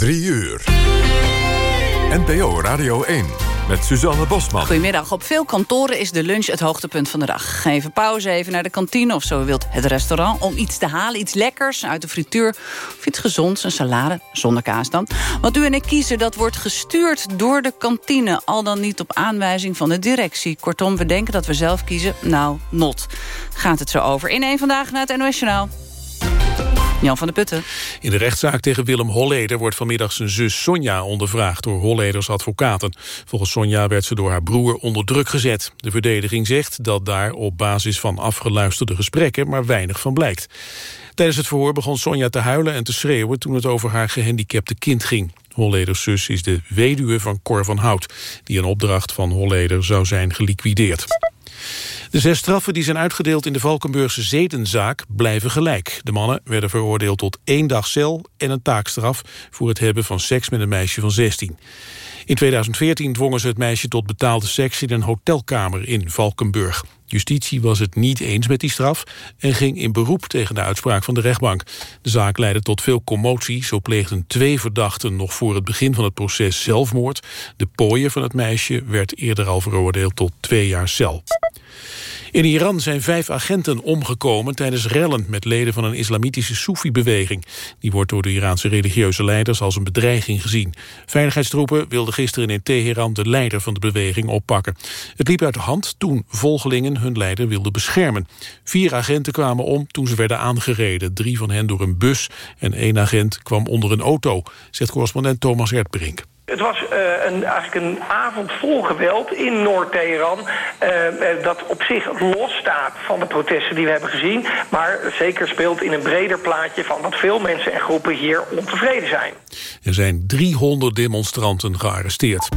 3 uur. NPO Radio 1 met Suzanne Bosman. Goedemiddag. Op veel kantoren is de lunch het hoogtepunt van de dag. Even pauze, even naar de kantine of zo wilt het restaurant... om iets te halen, iets lekkers uit de frituur... of iets gezonds, een salade, zonder kaas dan. Wat u en ik kiezen, dat wordt gestuurd door de kantine... al dan niet op aanwijzing van de directie. Kortom, we denken dat we zelf kiezen. Nou, not. Gaat het zo over. In één vandaag naar het NOS Journaal. Jan van de Putten. In de rechtszaak tegen Willem Holleder wordt vanmiddag zijn zus Sonja ondervraagd door Holleders advocaten. Volgens Sonja werd ze door haar broer onder druk gezet. De verdediging zegt dat daar op basis van afgeluisterde gesprekken maar weinig van blijkt. Tijdens het verhoor begon Sonja te huilen en te schreeuwen toen het over haar gehandicapte kind ging. Holleders zus is de weduwe van Cor van Hout, die een opdracht van Holleder zou zijn geliquideerd. De zes straffen die zijn uitgedeeld in de Valkenburgse zedenzaak blijven gelijk. De mannen werden veroordeeld tot één dag cel en een taakstraf... voor het hebben van seks met een meisje van 16. In 2014 dwongen ze het meisje tot betaalde seks in een hotelkamer in Valkenburg. Justitie was het niet eens met die straf en ging in beroep tegen de uitspraak van de rechtbank. De zaak leidde tot veel commotie. Zo pleegden twee verdachten nog voor het begin van het proces zelfmoord. De pooier van het meisje werd eerder al veroordeeld tot twee jaar cel. In Iran zijn vijf agenten omgekomen tijdens rellen met leden van een islamitische Soefi-beweging. Die wordt door de Iraanse religieuze leiders als een bedreiging gezien. Veiligheidstroepen wilden gisteren in Teheran de leider van de beweging oppakken. Het liep uit de hand toen volgelingen hun leider wilden beschermen. Vier agenten kwamen om toen ze werden aangereden. Drie van hen door een bus en één agent kwam onder een auto, zegt correspondent Thomas Erdbrink. Het was uh, een, eigenlijk een avond vol geweld in Noord-Teheran. Uh, dat op zich los staat van de protesten die we hebben gezien. Maar zeker speelt in een breder plaatje van dat veel mensen en groepen hier ontevreden zijn. Er zijn 300 demonstranten gearresteerd.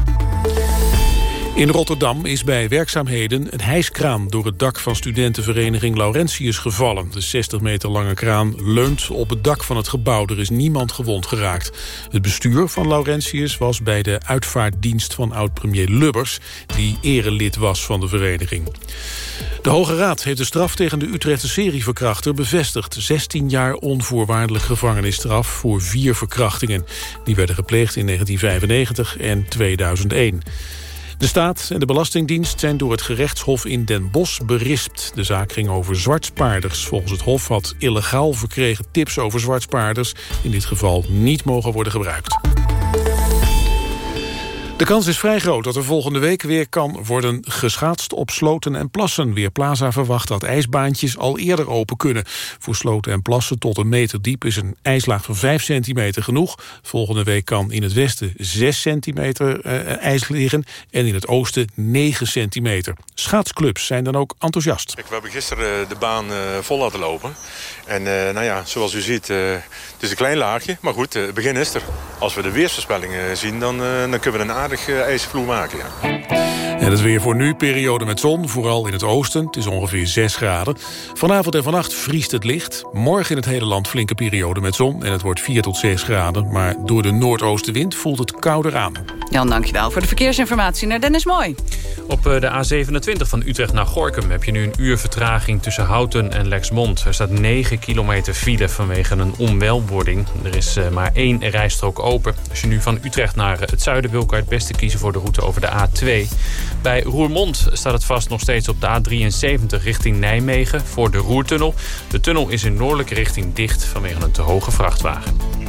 In Rotterdam is bij werkzaamheden een hijskraan door het dak van studentenvereniging Laurentius gevallen. De 60 meter lange kraan leunt op het dak van het gebouw. Er is niemand gewond geraakt. Het bestuur van Laurentius was bij de uitvaartdienst van oud-premier Lubbers... die erelid was van de vereniging. De Hoge Raad heeft de straf tegen de Utrechtse serieverkrachter bevestigd. 16 jaar onvoorwaardelijk gevangenisstraf voor vier verkrachtingen. Die werden gepleegd in 1995 en 2001. De staat en de Belastingdienst zijn door het gerechtshof in Den Bosch berispt. De zaak ging over zwartspaarders. Volgens het hof had illegaal verkregen tips over zwartspaarders... in dit geval niet mogen worden gebruikt. De kans is vrij groot dat er volgende week weer kan worden geschaatst op sloten en plassen. Weerplaza verwacht dat ijsbaantjes al eerder open kunnen. Voor sloten en plassen tot een meter diep is een ijslaag van 5 centimeter genoeg. Volgende week kan in het westen 6 centimeter uh, ijs liggen en in het oosten 9 centimeter. Schaatsclubs zijn dan ook enthousiast. We hebben gisteren de baan uh, vol laten lopen. En nou ja, zoals u ziet, het is een klein laagje, maar goed, het begin is er. Als we de weersvoorspellingen zien, dan, dan kunnen we een aardig uh, ijsvloer maken. Ja. En het weer voor nu, periode met zon, vooral in het oosten. Het is ongeveer 6 graden. Vanavond en vannacht vriest het licht. Morgen in het hele land flinke periode met zon. En het wordt 4 tot 6 graden. Maar door de noordoostenwind voelt het kouder aan. Jan, dankjewel voor de verkeersinformatie naar Dennis Mooi. Op de A27 van Utrecht naar Gorkum heb je nu een uur vertraging tussen Houten en Lexmond. Er staat 9 kilometer file vanwege een onwelwording. Er is maar één rijstrook open. Als je nu van Utrecht naar het zuiden wil, kan je het beste kiezen voor de route over de A2. Bij Roermond staat het vast nog steeds op de A73 richting Nijmegen voor de Roertunnel. De tunnel is in noordelijke richting dicht vanwege een te hoge vrachtwagen.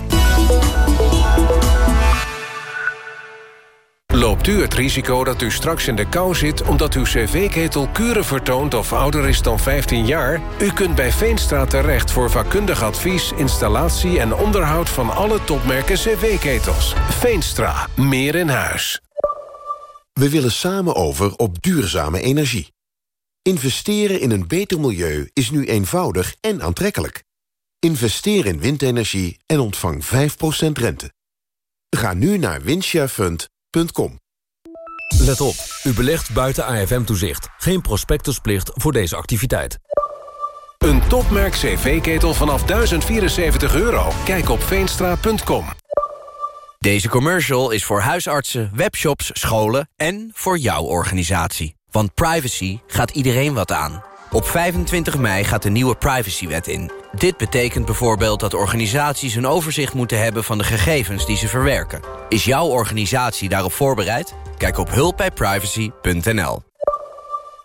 Loopt u het risico dat u straks in de kou zit... omdat uw cv-ketel kuren vertoont of ouder is dan 15 jaar? U kunt bij Veenstra terecht voor vakkundig advies... installatie en onderhoud van alle topmerken cv-ketels. Veenstra, meer in huis. We willen samen over op duurzame energie. Investeren in een beter milieu is nu eenvoudig en aantrekkelijk. Investeer in windenergie en ontvang 5% rente. Ga nu naar Let op, u belegt buiten AFM-toezicht. Geen prospectusplicht voor deze activiteit. Een topmerk cv-ketel vanaf 1074 euro. Kijk op veenstra.com. Deze commercial is voor huisartsen, webshops, scholen en voor jouw organisatie. Want privacy gaat iedereen wat aan. Op 25 mei gaat de nieuwe privacywet in. Dit betekent bijvoorbeeld dat organisaties een overzicht moeten hebben... van de gegevens die ze verwerken. Is jouw organisatie daarop voorbereid? Kijk op hulpbijprivacy.nl.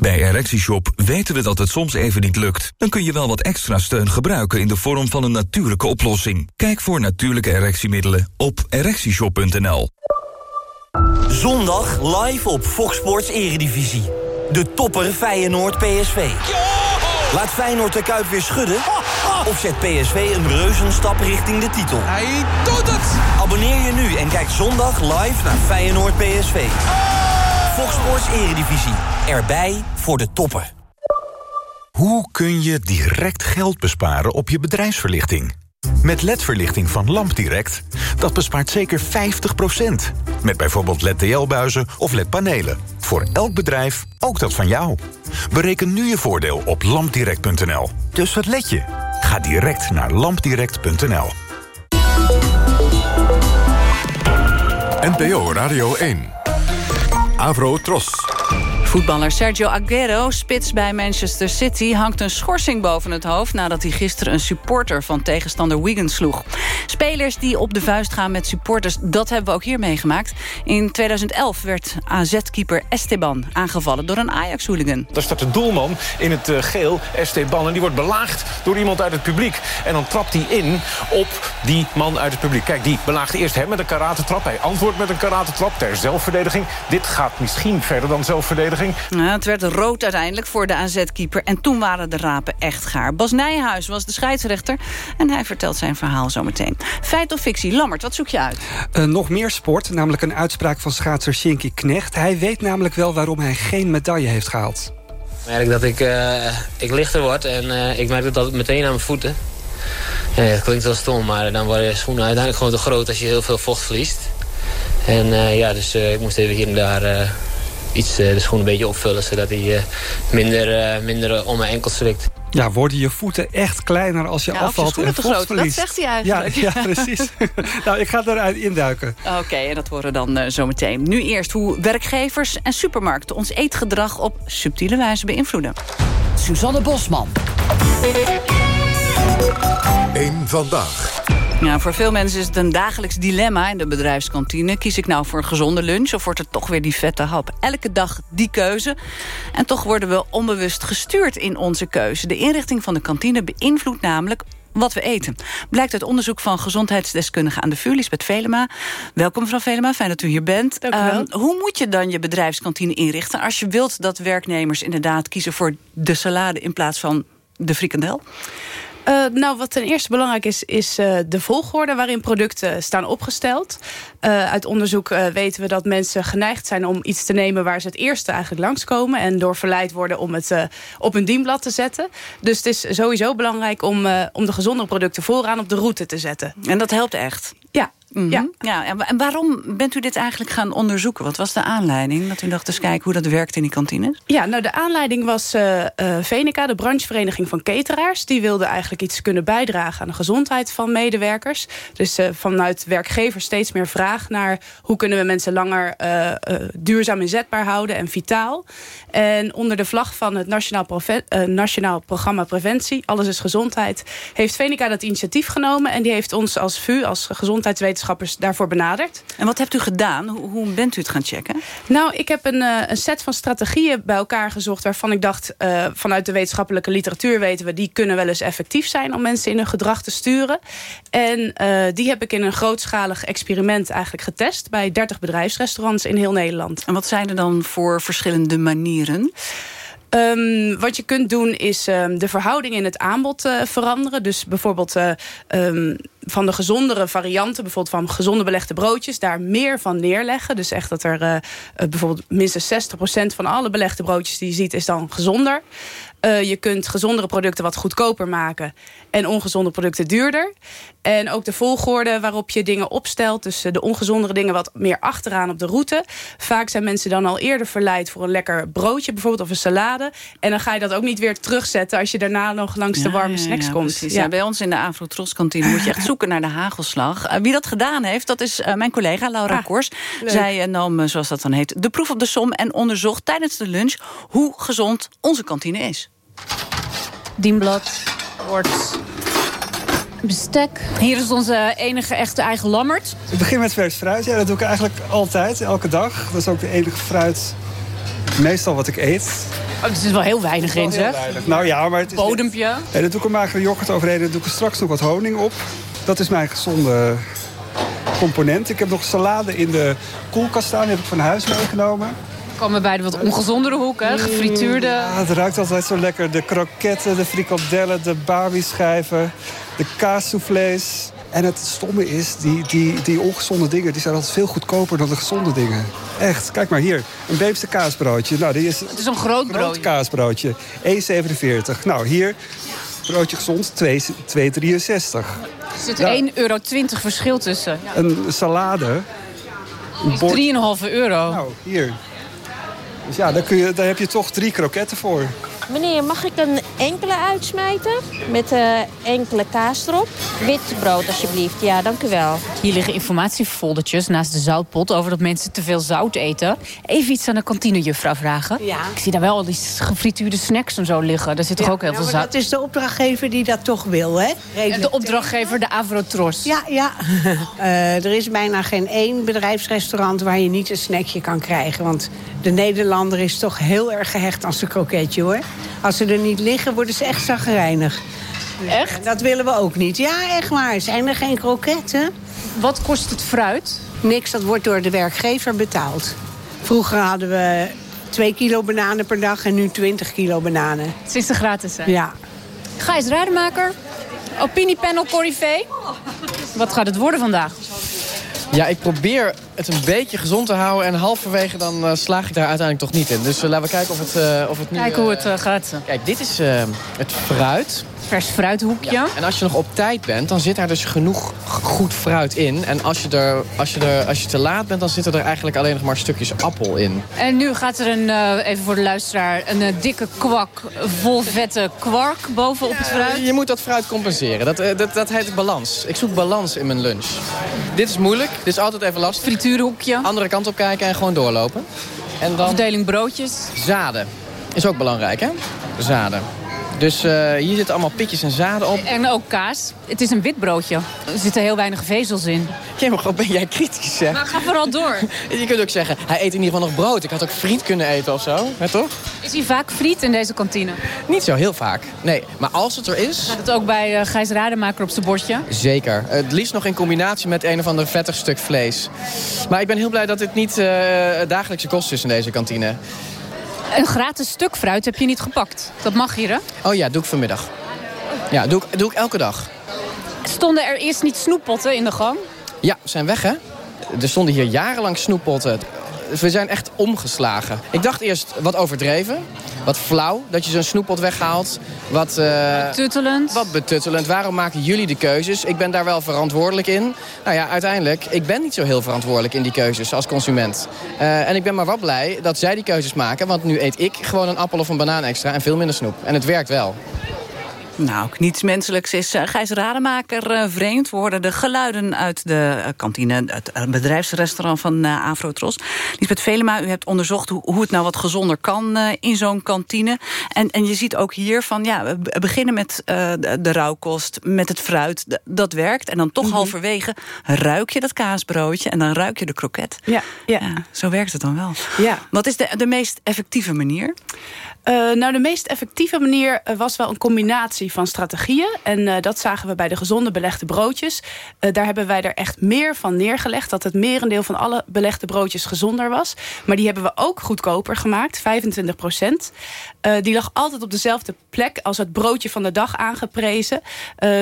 Bij ErectieShop weten we dat het soms even niet lukt. Dan kun je wel wat extra steun gebruiken in de vorm van een natuurlijke oplossing. Kijk voor natuurlijke erectiemiddelen op ErectieShop.nl. Zondag live op Fox Sports Eredivisie. De topper Feyenoord PSV. Laat Feyenoord de Kuip weer schudden? Of zet PSV een reuzenstap richting de titel? Hij doet het! Abonneer je nu en kijk zondag live naar Feyenoord PSV. Fox Sports Eredivisie. Erbij voor de toppen. Hoe kun je direct geld besparen op je bedrijfsverlichting? Met LED-verlichting van LampDirect, dat bespaart zeker 50%. Met bijvoorbeeld LED-TL-buizen of LED-panelen. Voor elk bedrijf, ook dat van jou. Bereken nu je voordeel op lampdirect.nl. Dus wat let je? Ga direct naar lampdirect.nl. NPO Radio 1. Avro Tros. Voetballer Sergio Aguero, spits bij Manchester City... hangt een schorsing boven het hoofd... nadat hij gisteren een supporter van tegenstander Wigan sloeg. Spelers die op de vuist gaan met supporters, dat hebben we ook hier meegemaakt. In 2011 werd AZ-keeper Esteban aangevallen door een Ajax-hooligan. Daar staat de doelman in het uh, geel, Esteban... en die wordt belaagd door iemand uit het publiek. En dan trapt hij in op die man uit het publiek. Kijk, die belaagt eerst hem met een karate-trap. Hij antwoordt met een karate-trap ter zelfverdediging. Dit gaat misschien verder dan zelfverdediging. Ja, het werd rood uiteindelijk voor de AZ-keeper. En toen waren de rapen echt gaar. Bas Nijhuis was de scheidsrechter. En hij vertelt zijn verhaal zometeen. Feit of fictie? Lammert, wat zoek je uit? Uh, nog meer sport, namelijk een uitspraak van schaatser Shinky Knecht. Hij weet namelijk wel waarom hij geen medaille heeft gehaald. Ik merk dat ik, uh, ik lichter word en uh, ik merk dat meteen aan mijn voeten. Ja, het klinkt wel stom, maar dan worden je schoenen uiteindelijk gewoon te groot als je heel veel vocht verliest. En ja, dus ik moest even hier en daar iets de schoen een beetje opvullen... zodat hij minder, minder om mijn enkels zwikt. Ja, worden je voeten echt kleiner als je ja, afvalt en vocht verliest? Dat zegt hij eigenlijk. Ja, ja precies. nou, ik ga eruit induiken. Oké, en dat horen dan uh, zometeen. Nu eerst hoe werkgevers en supermarkten ons eetgedrag op subtiele wijze beïnvloeden. Suzanne Bosman. Eén vandaag. Voor veel mensen is het een dagelijks dilemma in de bedrijfskantine. Kies ik nou voor een gezonde lunch of wordt het toch weer die vette hap? Elke dag die keuze. En toch worden we onbewust gestuurd in onze keuze. De inrichting van de kantine beïnvloedt namelijk wat we eten. Blijkt uit onderzoek van gezondheidsdeskundige aan de VU, Lisbeth Velema. Welkom mevrouw Velema, fijn dat u hier bent. Dank u wel. Um, hoe moet je dan je bedrijfskantine inrichten... als je wilt dat werknemers inderdaad kiezen voor de salade... in plaats van de frikandel? Uh, nou, wat ten eerste belangrijk is, is uh, de volgorde waarin producten staan opgesteld. Uh, uit onderzoek weten we dat mensen geneigd zijn om iets te nemen waar ze het eerste eigenlijk langskomen. En door verleid worden om het op hun dienblad te zetten. Dus het is sowieso belangrijk om, om de gezondere producten vooraan op de route te zetten. En dat helpt echt? Ja, Mm -hmm. ja. ja. En waarom bent u dit eigenlijk gaan onderzoeken? Wat was de aanleiding dat u dacht eens kijken hoe dat werkt in die kantines? Ja, nou de aanleiding was uh, uh, Venica, de branchevereniging van cateraars. Die wilde eigenlijk iets kunnen bijdragen aan de gezondheid van medewerkers. Dus uh, vanuit werkgevers steeds meer vraag naar hoe kunnen we mensen langer duurzaam inzetbaar houden en vitaal. En onder de vlag van het Nationaal, Nationaal Programma Preventie, Alles is Gezondheid, heeft Venica dat initiatief genomen. En die heeft ons als VU, als gezondheidswetenschappers, daarvoor benaderd. En wat hebt u gedaan? Hoe, hoe bent u het gaan checken? Nou, ik heb een, een set van strategieën bij elkaar gezocht... waarvan ik dacht, uh, vanuit de wetenschappelijke literatuur weten we... die kunnen wel eens effectief zijn om mensen in hun gedrag te sturen. En uh, die heb ik in een grootschalig experiment eigenlijk getest... bij 30 bedrijfsrestaurants in heel Nederland. En wat zijn er dan voor verschillende manieren? Um, wat je kunt doen is um, de verhouding in het aanbod uh, veranderen. Dus bijvoorbeeld... Uh, um, van de gezondere varianten, bijvoorbeeld van gezonde belegde broodjes, daar meer van neerleggen. Dus echt dat er uh, bijvoorbeeld minstens 60% van alle belegde broodjes die je ziet, is dan gezonder. Uh, je kunt gezondere producten wat goedkoper maken en ongezonde producten duurder. En ook de volgorde waarop je dingen opstelt. Dus de ongezondere dingen wat meer achteraan op de route. Vaak zijn mensen dan al eerder verleid voor een lekker broodje bijvoorbeeld of een salade. En dan ga je dat ook niet weer terugzetten als je daarna nog langs de warme snacks ja, komt. Ja. bij ons in de Afro-Tros kantine moet je echt zoeken naar de hagelslag. Uh, wie dat gedaan heeft, dat is uh, mijn collega Laura ah, Kors. Leuk. Zij nam, zoals dat dan heet, de proef op de som en onderzocht tijdens de lunch hoe gezond onze kantine is. Dienblad, wordt bestek. Hier is onze enige echte eigen lammert. Ik begin met vers fruit. Ja, dat doe ik eigenlijk altijd, elke dag. Dat is ook de enige fruit, meestal wat ik eet. Oh, er zit wel heel weinig in, zeg. Nou ja, maar het is... Bodempje. Nee, dat doe ik er magere yoghurt overheen. Daar doe ik er straks nog wat honing op. Dat is mijn gezonde component. Ik heb nog salade in de koelkast staan. Die heb ik van huis meegenomen komen bij de wat ongezondere hoek, hè? gefrituurde. Ja, het ruikt altijd zo lekker. De kroketten, de frikandellen, de barbie-schijven, de kaassoufflés. En het stomme is, die, die, die ongezonde dingen die zijn altijd veel goedkoper dan de gezonde dingen. Echt, kijk maar hier. Een Beemse kaasbroodje. Nou, die is, het is een groot broodje. Groot kaasbroodje. 1,47. Nou, hier, broodje gezond, 2,63. Er zit ja. 1,20 euro verschil tussen. Ja. Een salade. Een 3,5 euro. Nou, hier. Dus ja, daar, kun je, daar heb je toch drie kroketten voor. Meneer, mag ik een enkele uitsmijten? Met uh, enkele kaas erop. Wit brood alsjeblieft. Ja, dank u wel. Hier liggen informatiefoldertjes naast de zoutpot... over dat mensen te veel zout eten. Even iets aan de kantinejuffrouw vragen. Ja. Ik zie daar wel al die gefrituurde snacks en zo liggen. Daar zit toch ook heel veel zout? dat is de opdrachtgever die dat toch wil, hè? En de opdrachtgever, de Avrotros. Ja, ja. uh, er is bijna geen één bedrijfsrestaurant... waar je niet een snackje kan krijgen. Want de Nederlander is toch heel erg gehecht aan zijn kroketje, hoor. Als ze er niet liggen, worden ze echt zagrijnig. Echt? Dat willen we ook niet. Ja, echt waar. Zijn er geen kroketten? Wat kost het fruit? Niks, dat wordt door de werkgever betaald. Vroeger hadden we 2 kilo bananen per dag en nu 20 kilo bananen. Het is de gratis, hè? Ja. Gijs Rademaker, opiniepanel Corrivé. Wat gaat het worden vandaag? Ja, ik probeer het een beetje gezond te houden. En halverwege dan uh, slaag ik daar uiteindelijk toch niet in. Dus uh, laten we kijken of het, uh, of het nu... Kijken hoe het gaat. Kijk, dit is het fruit. Vers fruithoekje. Ja. En als je nog op tijd bent, dan zit daar dus genoeg goed fruit in. En als je, er, als, je er, als je te laat bent, dan zitten er eigenlijk alleen nog maar stukjes appel in. En nu gaat er een, even voor de luisteraar, een dikke kwak vol vette kwark bovenop het fruit. Je moet dat fruit compenseren. Dat, dat, dat heet balans. Ik zoek balans in mijn lunch. Dit is moeilijk. Dit is altijd even lastig. Frituurhoekje. Andere kant op kijken en gewoon doorlopen. En dan... Afdeling broodjes. Zaden. Is ook belangrijk, hè? Zaden. Dus uh, hier zitten allemaal pitjes en zaden op. En ook kaas. Het is een wit broodje. Er zitten heel weinig vezels in. Ja, maar ben jij kritisch, hè? Maar ga vooral door. Je kunt ook zeggen, hij eet in ieder geval nog brood. Ik had ook friet kunnen eten of zo, hè, toch? Is hij vaak friet in deze kantine? Niet zo heel vaak, nee. Maar als het er is... Gaat het ook bij uh, Gijs Rademaker op zijn bordje? Zeker. Het liefst nog in combinatie met een of ander vettig stuk vlees. Maar ik ben heel blij dat dit niet uh, dagelijkse kost is in deze kantine. Een gratis stuk fruit heb je niet gepakt. Dat mag hier, hè? Oh ja, doe ik vanmiddag. Ja, doe ik, doe ik elke dag. Stonden er eerst niet snoeppotten in de gang? Ja, zijn weg, hè? Er stonden hier jarenlang snoeppotten. We zijn echt omgeslagen. Ik dacht eerst wat overdreven. Wat flauw dat je zo'n snoeppot weghaalt. Wat, uh, betuttelend. Wat betuttelend. Waarom maken jullie de keuzes? Ik ben daar wel verantwoordelijk in. Nou ja, uiteindelijk, ik ben niet zo heel verantwoordelijk in die keuzes als consument. Uh, en ik ben maar wat blij dat zij die keuzes maken. Want nu eet ik gewoon een appel of een banaan extra en veel minder snoep. En het werkt wel. Nou, niets menselijks is uh, Gijs Rademaker uh, vreemd. We hoorden de geluiden uit de uh, kantine, het bedrijfsrestaurant van Afrotros. Lisbeth Velema, u hebt onderzocht hoe, het nou wat gezonder kan in zo'n kantine. En, en je ziet ook hier van, ja, we beginnen met de, rauwkost, met het fruit. Dat werkt. En dan toch mm -hmm. halverwege ruik je dat kaasbroodje en dan ruik je de kroket. Ja, ja. zo werkt het dan wel. Ja. Wat is de, de meest effectieve manier? Uh, nou, de meest effectieve manier was wel een combinatie van strategieën. En uh, dat zagen we bij de gezonde belegde broodjes. Daar hebben wij er echt meer van neergelegd. Dat het merendeel van alle belegde broodjes gezonder was. Maar die hebben we ook goedkoper gemaakt. 25 procent. Die lag altijd op dezelfde plek als het broodje van de dag aangeprezen.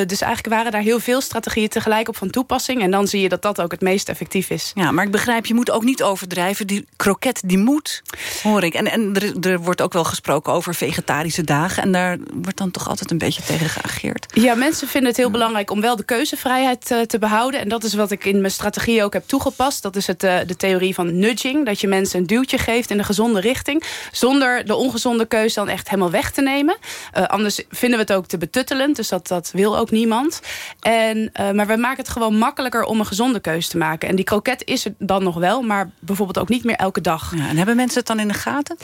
dus eigenlijk waren daar heel veel strategieën tegelijk op van toepassing. En dan zie je dat dat ook het meest effectief is. Ja, maar ik begrijp, je moet ook niet overdrijven. Die kroket, die moet, hoor ik. En, en er, er wordt ook wel gesproken over vegetarische dagen. En daar wordt dan toch altijd een beetje tegen geageerd. Ja, mensen vinden het heel belangrijk om wel de keuzevrijheid uh, te behouden. En dat is wat ik in mijn strategie ook heb toegepast. Dat is het, uh, de theorie van nudging. Dat je mensen een duwtje geeft in de gezonde richting. Zonder de ongezonde keuze dan echt helemaal weg te nemen. Uh, anders vinden we het ook te betuttelend. Dus dat, dat wil ook niemand. En, maar we maken het gewoon makkelijker om een gezonde keuze te maken. En die kroket is er dan nog wel. Maar bijvoorbeeld ook niet meer elke dag. Ja, en hebben mensen het dan in de gaten?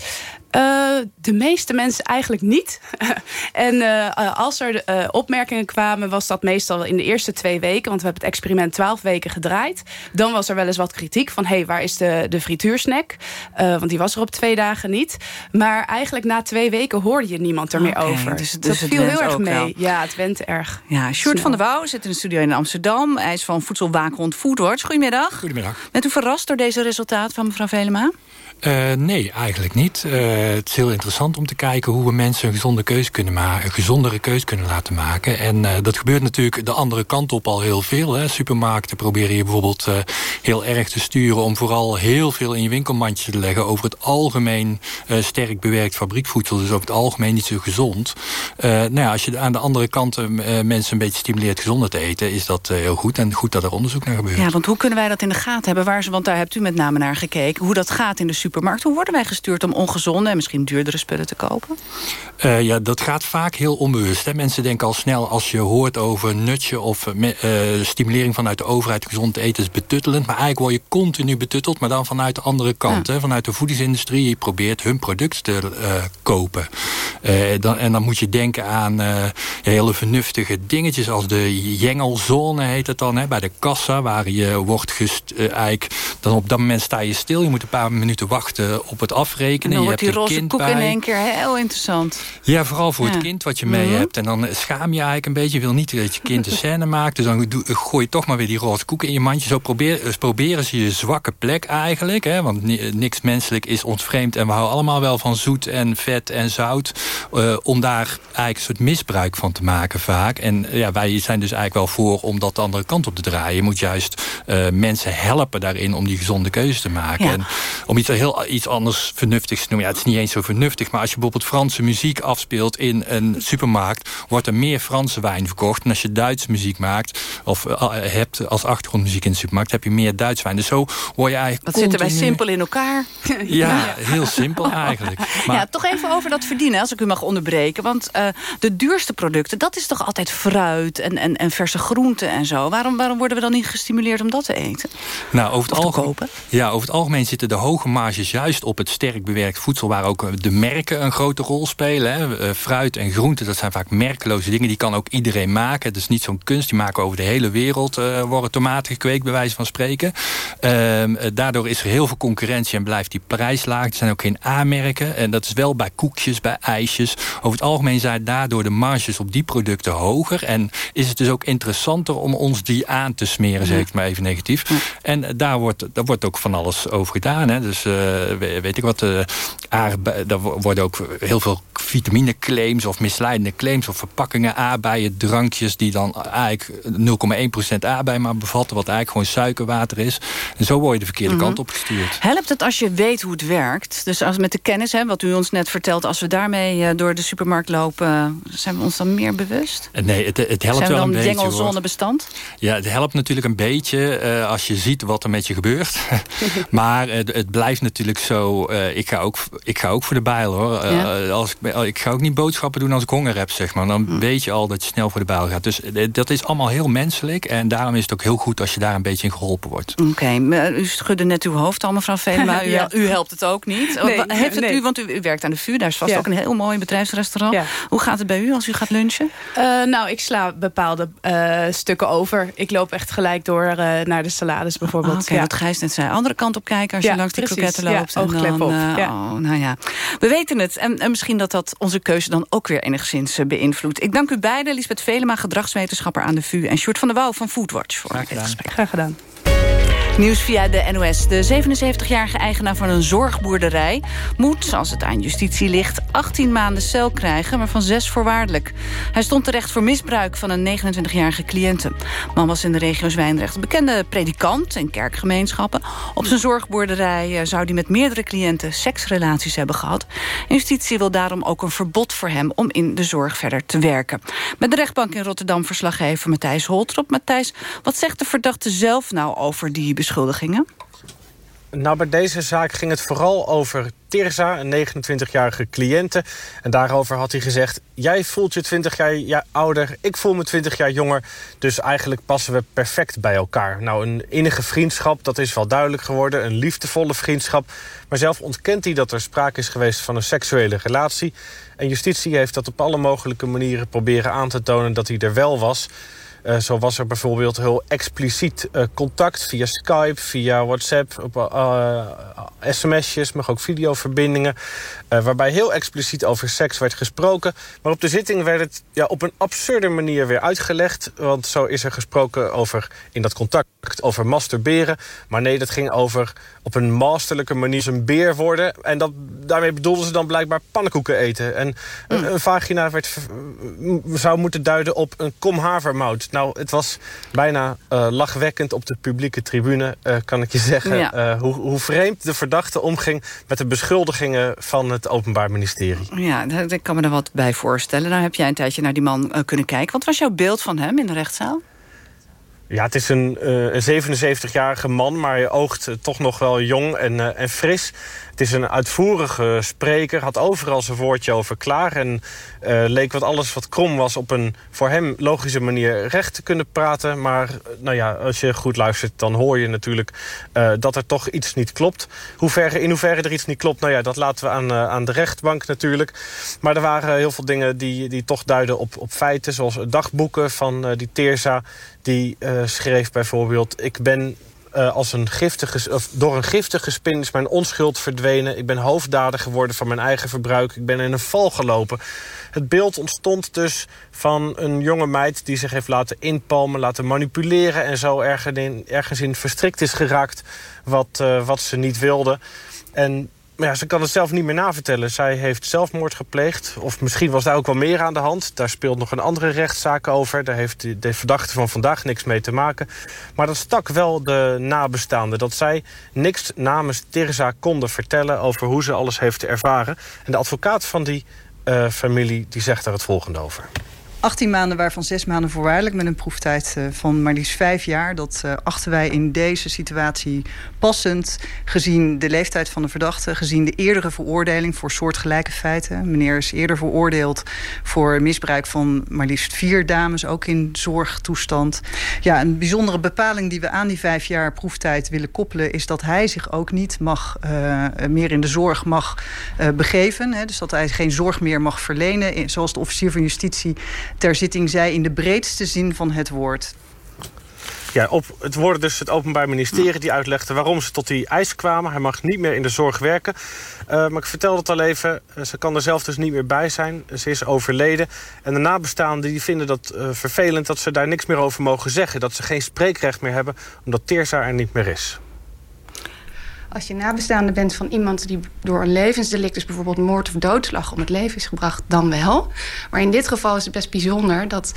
De meeste mensen eigenlijk niet. en uh, als er uh, opmerkingen kwamen, was dat meestal in de eerste twee weken. Want we hebben het experiment twaalf weken gedraaid. Dan was er wel eens wat kritiek van... hé, hey, waar is de, de frituursnack? Uh, want die was er op twee dagen niet. Maar eigenlijk na twee weken hoorde je niemand er meer over. Dus, dus dat viel heel erg mee. Wel. Ja, het went erg. Ja, Sjoerd van der Wouw zit in de studio in Amsterdam. Hij is van Voedselwaakhond Foodwatch. Goedemiddag. Goedemiddag. Bent u verrast door deze resultaten van mevrouw Velema? Uh, nee, eigenlijk niet. Uh, het is heel interessant om te kijken hoe we mensen een gezonde keuze kunnen maken, een gezondere keuze kunnen laten maken. En uh, dat gebeurt natuurlijk de andere kant op al heel veel. Hè. Supermarkten proberen je bijvoorbeeld heel erg te sturen om vooral heel veel in je winkelmandje te leggen over het algemeen sterk bewerkt fabriekvoedsel, dus over het algemeen niet zo gezond. nou ja, als je aan de andere kant mensen een beetje stimuleert gezonder te eten, is dat heel goed en goed dat er onderzoek naar gebeurt. Ja, want hoe kunnen wij dat in de gaten hebben? Waar ze, want daar hebt u met name naar gekeken, hoe dat gaat in de supermarkt supermarkt. Hoe worden wij gestuurd om ongezonde en misschien duurdere spullen te kopen? Uh, ja, dat gaat vaak heel onbewust. Hè. Mensen denken al snel als je hoort over nutje of uh, stimulering vanuit de overheid gezond te eten is betuttelend. Maar eigenlijk word je continu betutteld, maar dan vanuit de andere kant. Ja. Hè. Vanuit de voedingsindustrie. Je probeert hun product te uh, kopen. Dan, en dan moet je denken aan hele vernuftige dingetjes als de jengelzone heet het dan. Hè, bij de kassa waar je wordt gest, eigenlijk, dan op dat moment sta je stil. Je moet een paar minuten wachten op het afrekenen. Je hebt die roze kind koek bij. in één keer heel interessant. Ja, vooral voor Ja. het kind wat je mee Mhm. hebt. En dan schaam je eigenlijk een beetje. Je wil niet dat je kind een scène maakt. Dus dan gooi je toch maar weer die roze koek in je mandje. Zo probeer, dus proberen ze je zwakke plek eigenlijk. Hè? Want ni- niks menselijk is ons vreemd. En we houden allemaal wel van zoet en vet en zout. eh, om daar eigenlijk een soort misbruik van te maken vaak. En eh, ja, wij zijn dus eigenlijk wel voor om dat de andere kant op te draaien. Je moet juist eh, mensen helpen daarin om die gezonde keuze te maken. Ja. En om iets heel iets anders vernuftigs noemen. Ja, het is niet eens zo vernuftig. Maar als je bijvoorbeeld Franse muziek afspeelt in een supermarkt... wordt er meer Franse wijn verkocht. En als je Duitse muziek maakt... of eh, hebt als achtergrondmuziek in de supermarkt... heb je meer Duits wijn. Dus zo word je eigenlijk Wat zitten wij simpel in elkaar. Ja, heel simpel eigenlijk. Maar Ja, toch even over dat verdienen, als ik u mag onderbreken. Want eh, de duurste producten, dat is toch altijd fruit en, en, en verse groenten en zo. Waarom, waarom worden we dan niet gestimuleerd om dat te eten? Nou, over het, algemeen, kopen? ja, over het algemeen zitten de hoge marges juist op het sterk bewerkt voedsel... waar ook eh, de merken een grote rol spelen. Hè. Eh, Fruit en groenten, dat zijn vaak merkeloze dingen. Die kan ook iedereen maken. Het is niet zo'n kunst. Die maken over de hele wereld eh, worden tomaten gekweekt, bij wijze van spreken. Ehm, eh, daardoor is er heel veel concurrentie en blijft die prijs laag. Er zijn ook geen A-merken. En dat is wel bij koekjes, bij ijsjes. Over het algemeen zijn daardoor de marges op die producten hoger. En is het dus ook interessanter om ons die aan te smeren, zeg ik maar even negatief. En daar wordt, daar wordt ook van alles over gedaan. Hè. Dus weet ik wat, eh, aardbe- daar wo- worden ook heel veel vitamineclaims of misleidende claims of verpakkingen aardbeien, drankjes die dan eigenlijk 0,1% aardbei maar bevatten, wat eigenlijk gewoon suikerwater is. En zo word je de verkeerde Mhm. kant op gestuurd. Helpt het als je weet hoe het werkt? Dus als met de kennis, hè, wat u ons net vertelt... als we daarmee eh, door de supermarkt lopen... zijn we ons dan meer bewust? Eh, Nee, het, het helpt zijn we wel dan een beetje. hoor. jengelzonebestand? Ja, het helpt natuurlijk een beetje eh, als je ziet wat er met je gebeurt. maar het, het blijft natuurlijk zo. eh, ik, ga ook, ik ga ook voor de bijl hoor. Eh, Ja. als ik, ik ga ook niet boodschappen doen als ik honger heb, zeg maar. Dan weet je al dat je snel voor de bijl gaat. Dus eh, dat is allemaal heel menselijk. En daarom is het ook heel goed als je daar een beetje in geholpen wordt. Oké, maar u schudde net uw hoofd al, mevrouw. U, Ja. u helpt het ook niet. Nee, Heeft het nee. u, want u, u werkt aan de VU, daar is vast Ja. ook een heel mooi bedrijfsrestaurant. Ja. Hoe gaat het bij u als u gaat lunchen? Eh, nou, ik sla bepaalde eh, stukken over. Ik loop echt gelijk door eh, naar de salades bijvoorbeeld. Ah, Oké, ja. wat Gijs net zei. Andere kant op kijken als Ja, je langs die kroketten loopt. en oogklep dan, op. eh, Ja. Oh, nou ja. We weten het. En, en misschien dat dat onze keuze dan ook weer enigszins eh, beïnvloedt. Ik dank u beiden, Lisbeth Velema, gedragswetenschapper aan de VU... en Sjoerd van der Wouw van Foodwatch voor dit gesprek. Graag gedaan. Nieuws via de NOS. De 77-jarige eigenaar van een zorgboerderij moet, als het aan justitie ligt, 18 maanden cel krijgen, maar van 6 voorwaardelijk. Hij stond terecht voor misbruik van een 29-jarige cliënte. Man was in de regio Zwijndrecht bekende predikant in kerkgemeenschappen. Op zijn zorgboerderij eh, zou hij met meerdere cliënten seksrelaties hebben gehad. En justitie wil daarom ook een verbod voor hem om in de zorg verder te werken. Met de rechtbank in Rotterdam verslaggever Matthijs Holtrop. Matthijs, wat zegt de verdachte zelf nou over die beschuldigingen? Nou, bij deze zaak ging het vooral over Tirza, een 29-jarige cliënte. En daarover had hij gezegd... jij voelt je 20 jaar ouder, ik voel me 20 jaar jonger... dus eigenlijk passen we perfect bij elkaar. Nou, een innige vriendschap, dat is wel duidelijk geworden. Een liefdevolle vriendschap. Maar zelf ontkent hij dat er sprake is geweest van een seksuele relatie. En justitie heeft dat op alle mogelijke manieren proberen aan te tonen... dat hij er wel was... Uh, zo was er bijvoorbeeld heel expliciet uh, contact via Skype, via WhatsApp, op, uh, sms'jes, maar ook videoverbindingen. waarbij heel expliciet over seks werd gesproken. Maar op de zitting werd het ja, op een absurde manier weer uitgelegd. Want zo is er gesproken over in dat contact over masturberen. Maar nee, dat ging over op een masterlijke manier zijn beer worden. En dat, daarmee bedoelden ze dan blijkbaar pannenkoeken eten. En een, een vagina werd, zou moeten duiden op een kom havermout. Nou, het was bijna uh, lachwekkend op de publieke tribune, uh, kan ik je zeggen. Ja. Uh, hoe, hoe vreemd de verdachte omging met de beschuldigingen van het Openbaar Ministerie. Ja, ik kan me er wat bij voorstellen. Nou heb jij een tijdje naar die man kunnen kijken. Wat was jouw beeld van hem in de rechtszaal? Ja, het is een, uh, een 77-jarige man, maar je oogt uh, toch nog wel jong en, uh, en fris. Het is een uitvoerige spreker, had overal zijn woordje over klaar... en leek wat alles wat krom was op een voor hem logische manier recht te kunnen praten. Maar nou ja, als je goed luistert, dan hoor je natuurlijk dat er toch iets niet klopt. In hoeverre er iets niet klopt, nou ja, dat laten we aan, aan de rechtbank natuurlijk. Maar er waren heel veel dingen die, die toch duiden op, op feiten... zoals dagboeken van die Teersa... Die uh, schreef bijvoorbeeld... ik ben uh, als een giftige, of door een giftige spin is mijn onschuld verdwenen. Ik ben hoofddader geworden van mijn eigen verbruik. Ik ben in een val gelopen. Het beeld ontstond dus van een jonge meid... die zich heeft laten inpalmen, laten manipuleren... en zo ergens in, ergens in verstrikt is geraakt wat, uh, wat ze niet wilde. En maar ja, ze kan het zelf niet meer navertellen. Zij heeft zelfmoord gepleegd. Of misschien was daar ook wel meer aan de hand. Daar speelt nog een andere rechtszaak over. Daar heeft de verdachte van vandaag niks mee te maken. Maar dat stak wel de nabestaanden. Dat zij niks namens Teresa konden vertellen... over hoe ze alles heeft ervaren. En de advocaat van die uh, familie die zegt daar het volgende over. 18 maanden, waarvan 6 maanden voorwaardelijk... met een proeftijd uh, van maar liefst 5 jaar. Dat uh, achten wij in deze situatie passend... gezien de leeftijd van de verdachte... gezien de eerdere veroordeling voor soortgelijke feiten. Meneer is eerder veroordeeld voor misbruik van maar liefst vier dames... ook in zorgtoestand. Ja, een bijzondere bepaling die we aan die 5 jaar proeftijd willen koppelen... is dat hij zich ook niet mag, uh, meer in de zorg mag begeven. Hè, dus dat hij geen zorg meer mag verlenen. Zoals de officier van justitie ter zitting zei in de breedste zin van het woord. Ja, op het woord dus het Openbaar Ministerie die uitlegde waarom ze tot die eis kwamen. Hij mag niet meer in de zorg werken. Uh, maar ik vertelde het al even, ze kan er zelf dus niet meer bij zijn. Ze is overleden. En de nabestaanden die vinden dat uh, vervelend dat ze daar niks meer over mogen zeggen. Dat ze geen spreekrecht meer hebben, omdat Teersa er niet meer is. Als je nabestaande bent van iemand die door een levensdelict... dus bijvoorbeeld moord of doodslag om het leven is gebracht, dan wel. Maar in dit geval is het best bijzonder dat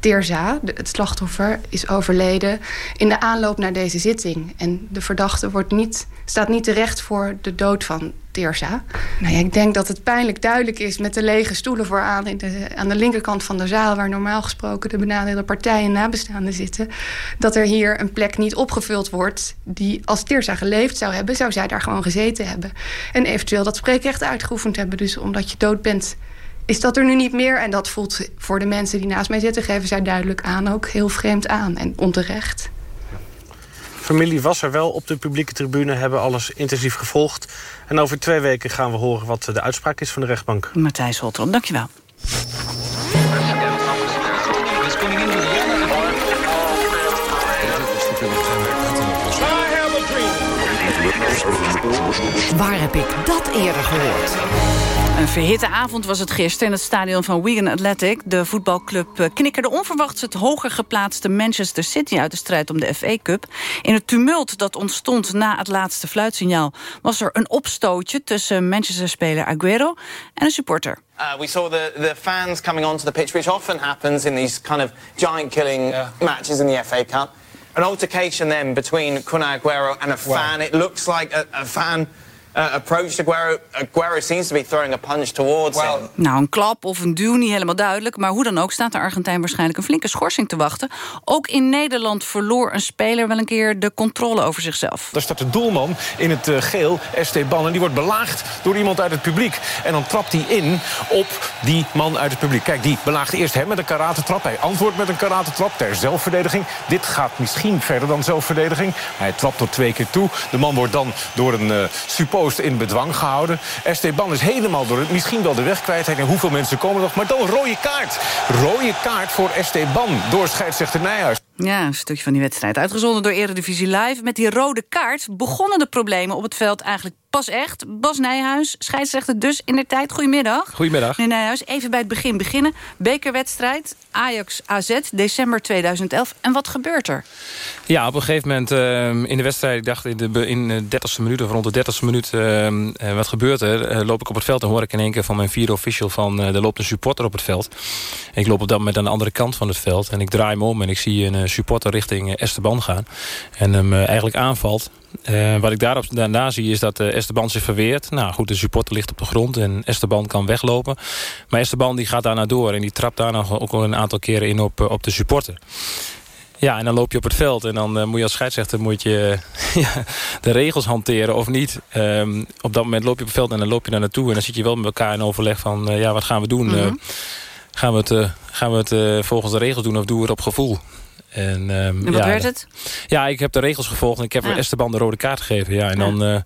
Teerza, het slachtoffer, is overleden... in de aanloop naar deze zitting. En de verdachte wordt niet, staat niet terecht voor de dood van Teerza. Nou ja, ik denk dat het pijnlijk duidelijk is met de lege stoelen vooraan... In de, aan de linkerkant van de zaal... waar normaal gesproken de benadeelde partijen nabestaanden zitten... dat er hier een plek niet opgevuld wordt... die als Teerza geleefd zou hebben... zou zij daar gewoon gezeten hebben. En eventueel dat spreekrecht uitgeoefend hebben. Dus omdat je dood bent is dat er nu niet meer. En dat voelt voor de mensen die naast mij zitten... geven zij duidelijk aan ook heel vreemd aan en onterecht. Familie was er wel op de publieke tribune, hebben alles intensief gevolgd. En over twee weken gaan we horen wat de uitspraak is van de rechtbank. Matthijs Holtrom, dankjewel. Waar heb ik dat eerder gehoord? Een verhitte avond was het gisteren in het stadion van Wigan Athletic. De voetbalclub eh, knikkerde onverwachts het hoger geplaatste Manchester City uit de strijd om de FA Cup. In het tumult dat ontstond na het laatste fluitsignaal was er een opstootje tussen Manchester-speler Aguero en een supporter. Uh, we saw the, the fans coming onto the pitch, which often happens in these kind of giant killing matches in the FA Cup. An altercation then between Kun Aguero and a fan. It looks like a, a fan uh, approached Aguero. Aguero seems to be throwing a punch towards him. Nou, een klap of een duw, niet helemaal duidelijk. Maar hoe dan ook staat de Argentijn waarschijnlijk een flinke schorsing te wachten. Ook in Nederland verloor een speler wel een keer de controle over zichzelf. Daar staat de doelman in het uh, geel, Esteban. En die wordt belaagd door iemand uit het publiek. En dan trapt hij in op die man uit het publiek. Kijk, die belaagt eerst hem met een karatentrap. Hij antwoordt met een karatentrap ter zelfverdediging. Dit gaat misschien verder dan zelfverdediging. Hij trapt tot twee keer toe. De man wordt dan door een uh, in bedwang gehouden. Esteban is helemaal door het, misschien wel de weg kwijt. En hoeveel mensen komen nog? Maar dan rode kaart. Rode kaart voor Esteban door scheidsrechter Nijhuis. Ja, een stukje van die wedstrijd. Uitgezonden door Eredivisie Live. Met die rode kaart begonnen de problemen op het veld eigenlijk pas echt. Bas Nijhuis, scheidsrechter dus in de tijd. Goedemiddag. Goedemiddag. Meneer Nijhuis, even bij het begin beginnen. Bekerwedstrijd, Ajax-AZ, december 2011. En wat gebeurt er? Ja, op een gegeven moment uh, in de wedstrijd... ik dacht in de, in de 30ste minuut of rond de 30ste minuut... Uh, wat gebeurt er? Uh, loop ik op het veld en hoor ik in één keer van mijn vierde official... van er loopt een supporter op het veld. Ik loop op dat moment aan de andere kant van het veld... en ik draai me om en ik zie een supporter richting Esteban gaan. En hem eigenlijk aanvalt. Uh, wat ik daarop, daarna zie is dat uh, Esteban zich verweert. Nou goed, de supporter ligt op de grond en Esteban kan weglopen. Maar Esteban die gaat daarna door en die trapt daar nog ook al een aantal keren in op, uh, op de supporter. Ja, en dan loop je op het veld en dan moet je als scheidsrechter moet je, ja, de regels hanteren of niet. Um, op dat moment loop je op het veld en dan loop je daar naartoe. En dan zit je wel met elkaar in overleg van, ja, wat gaan we doen? Mm -hmm. Gaan we het, gaan we het volgens de regels doen of doen we het op gevoel? En, um, en wat ja, werd het? Ja, ik heb de regels gevolgd en ik heb ja. Esteban de rode kaart gegeven. Ja, en ja. dan uh,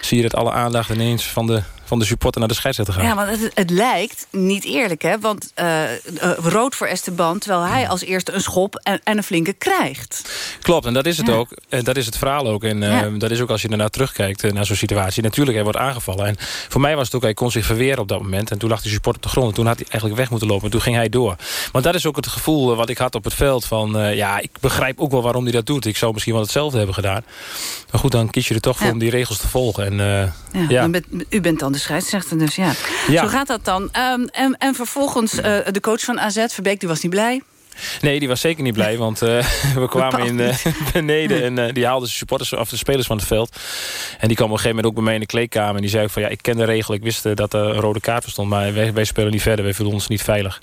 zie je dat alle aandacht ineens van de, van de supporter naar de scheidsrechter gaat. Ja, maar het, het lijkt niet eerlijk, hè? Want uh, uh, rood voor Esteban, terwijl hij als eerste een schop en, en een flinke krijgt. Klopt, en dat is het ook. En dat is het verhaal ook. En ja. dat is ook als je daarna terugkijkt naar zo'n situatie. Natuurlijk, hij wordt aangevallen. En voor mij was het ook, hij kon zich verweren op dat moment. En toen lag die supporter op de grond. En toen had hij eigenlijk weg moeten lopen. En toen ging hij door. Want dat is ook het gevoel wat ik had op het veld. Van, ja, ik begrijp ook wel waarom hij dat doet. Ik zou misschien wel hetzelfde hebben gedaan. Maar goed, dan kies je er toch voor om die regels te volgen. En, uh, ja, u bent dan de scheidsrechter, dus ja. ja. Zo gaat dat dan. Um, en, en vervolgens uh, de coach van AZ, Verbeek, die was niet blij. Nee, die was zeker niet blij, want uh, we kwamen in uh, beneden en uh, die haalden de supporters of de spelers van het veld. En die kwam op een gegeven moment ook bij mij in de kleedkamer en die zei van ja, ik ken de regel, ik wist dat er een rode kaart bestond, maar wij, wij spelen niet verder, wij voelen ons niet veilig.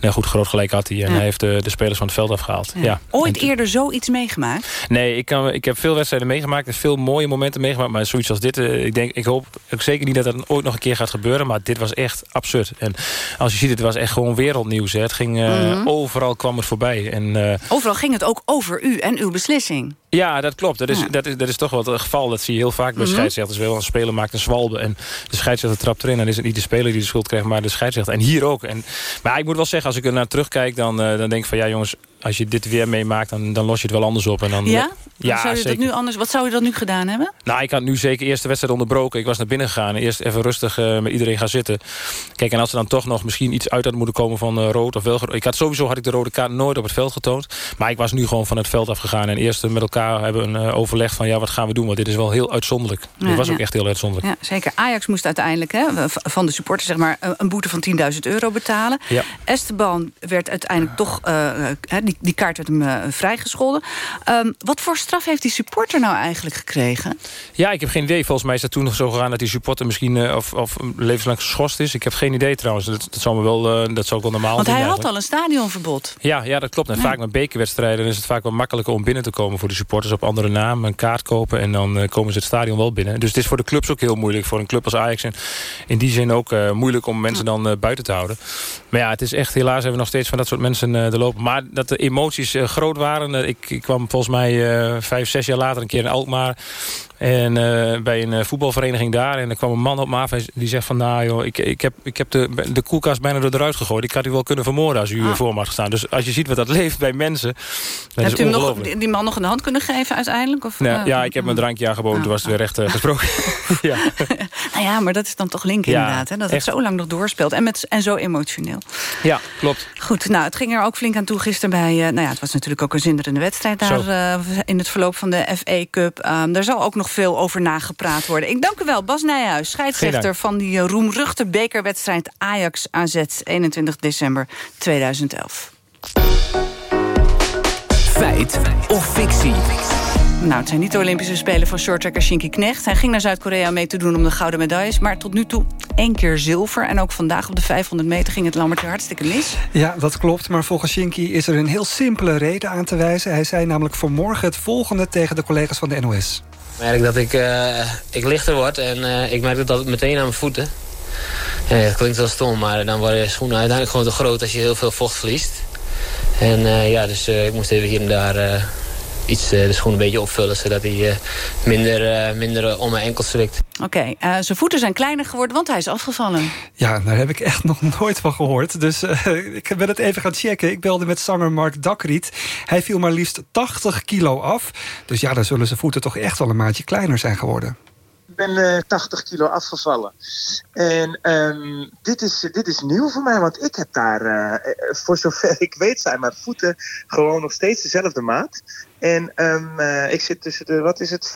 En goed, groot gelijk had hij en ja. hij heeft de, de, spelers van het veld afgehaald. Ja. ja. Ooit en eerder zoiets meegemaakt? Nee, ik, kan, ik heb veel wedstrijden meegemaakt en veel mooie momenten meegemaakt, maar zoiets als dit, ik denk, ik hoop ik zeker niet dat dat ooit nog een keer gaat gebeuren, maar dit was echt absurd. En als je ziet, het was echt gewoon wereldnieuws. Hè. Het ging, -hmm. overal kwam het voorbij. En, uh, Overal ging het ook over u en uw beslissing. Ja, dat klopt. Dat is, ja. dat is, dat is toch wel het geval. Dat zie je heel vaak bij mm -hmm. scheidsrechters. Wel een speler maakt een zwalbe en de scheidsrechter trapt erin. Dan is het niet de speler die de schuld krijgt, maar de scheidsrechter. En hier ook. En, maar ik moet wel zeggen, als ik er naar terugkijk... dan, uh, dan denk ik van ja jongens, als je dit weer meemaakt... dan, dan los je het wel anders op. En dan, ja? Ja zou je dat nu anders, wat zou je dan nu gedaan hebben? Nou, ik had nu zeker eerst de wedstrijd onderbroken. Ik was naar binnen gegaan. Eerst even rustig uh, met iedereen gaan zitten. Kijk, en als er dan toch nog misschien iets uit had moeten komen van uh, rood of wel... Ik had sowieso had ik de rode kaart nooit op het veld getoond. Maar ik was nu gewoon van het veld afgegaan. En eerst met elkaar hebben een uh, overleg van... ja, wat gaan we doen? Want dit is wel heel uitzonderlijk. Ja, dit was ja. ook echt heel uitzonderlijk. Ja, zeker. Ajax moest uiteindelijk hè, van de supporters zeg maar, een boete van 10.000 euro betalen. Ja. Esteban werd uiteindelijk toch... die, die kaart werd hem vrijgescholden. Um, wat voor straf heeft die supporter nou eigenlijk gekregen? Ja, ik heb geen idee. Volgens mij is dat toen nog zo gegaan... dat die supporter misschien uh, of, of levenslang geschorst is. Ik heb geen idee trouwens. Dat, dat, zou, me wel, uh, dat zou ik wel normaal Want hij had al een stadionverbod. Ja, ja dat klopt. En vaak met bekerwedstrijden is het vaak wel makkelijker om binnen te komen... voor de supporters op andere naam, een kaart kopen... en dan komen ze het stadion wel binnen. Dus het is voor de clubs ook heel moeilijk. Voor een club als Ajax en in die zin ook moeilijk... om mensen dan buiten te houden. Maar ja, het is echt... helaas hebben we nog steeds van dat soort mensen er lopen. Maar dat de emoties groot waren. Ik, ik, kwam volgens mij uh, vijf, zes jaar later een keer in Alkmaar. En bij een voetbalvereniging daar. En er kwam een man op me af. Die zegt van nou joh, ik, ik heb, ik heb de, de koelkast bijna eruit gegooid. Ik had u wel kunnen vermoorden als u ah. voor me had gestaan. Dus als je ziet wat dat leeft bij mensen. Hebt u hem nog, die man nog in de hand kunnen geven uiteindelijk? Of, Nee, eh, ja, ik heb mijn drankje aangeboden, Ah, toen was het weer recht eh, gesproken. ja. Nou ja, maar dat is dan toch link Ja, inderdaad. Hè? Dat echt. het zo lang nog doorspeelt. En, met, en zo emotioneel. ja, klopt. Goed, nou, het ging er ook flink aan toe gisteren bij... eh, nou ja, het was natuurlijk ook een zinderende wedstrijd daar... Eh, in het verloop van de FA Cup. Ehm, daar zal ook nog veel over nagepraat worden. Ik dank u wel, Bas Nijhuis, scheidsrechter... van die roemruchte bekerwedstrijd Ajax-AZ... 21 december 2011. Feit of fictie? Nou, het zijn niet de Olympische Spelen van shorttracker Shinky Knecht. Hij ging naar Zuid-Korea mee te doen om de gouden medailles... maar tot nu toe één keer zilver. En ook vandaag op de 500 meter ging het Lammertje hartstikke mis. Ja, dat klopt. Maar volgens Shinky is er een heel simpele reden aan te wijzen. Hij zei namelijk vanmorgen het volgende tegen de collega's van de NOS. Ik merk dat ik, eh, ik lichter word en eh, ik merk dat het meteen aan mijn voeten. Ja, het klinkt wel stom, maar dan worden je schoenen uiteindelijk gewoon te groot als je heel veel vocht verliest. En eh, ja, dus eh, ik moest even hier en daar eh, iets eh, de schoen een beetje opvullen, zodat hij eh, minder, eh, minder om mijn enkels zwikt. Oké, eh, zijn voeten zijn kleiner geworden, want hij is afgevallen. Ja, daar heb ik echt nog nooit van gehoord. Dus eh, ik ben het even gaan checken. Ik belde met zanger Mark Dakriet. Hij viel maar liefst 80 kilo af. Dus ja, dan zullen zijn voeten toch echt wel een maatje kleiner zijn geworden. Ik ben eh, 80 kilo afgevallen. En ehm, dit, is, dit is nieuw voor mij, want ik heb daar, voor zover ik weet, zijn mijn voeten gewoon nog steeds dezelfde maat. En ehm, eh, ik zit tussen de, wat is het,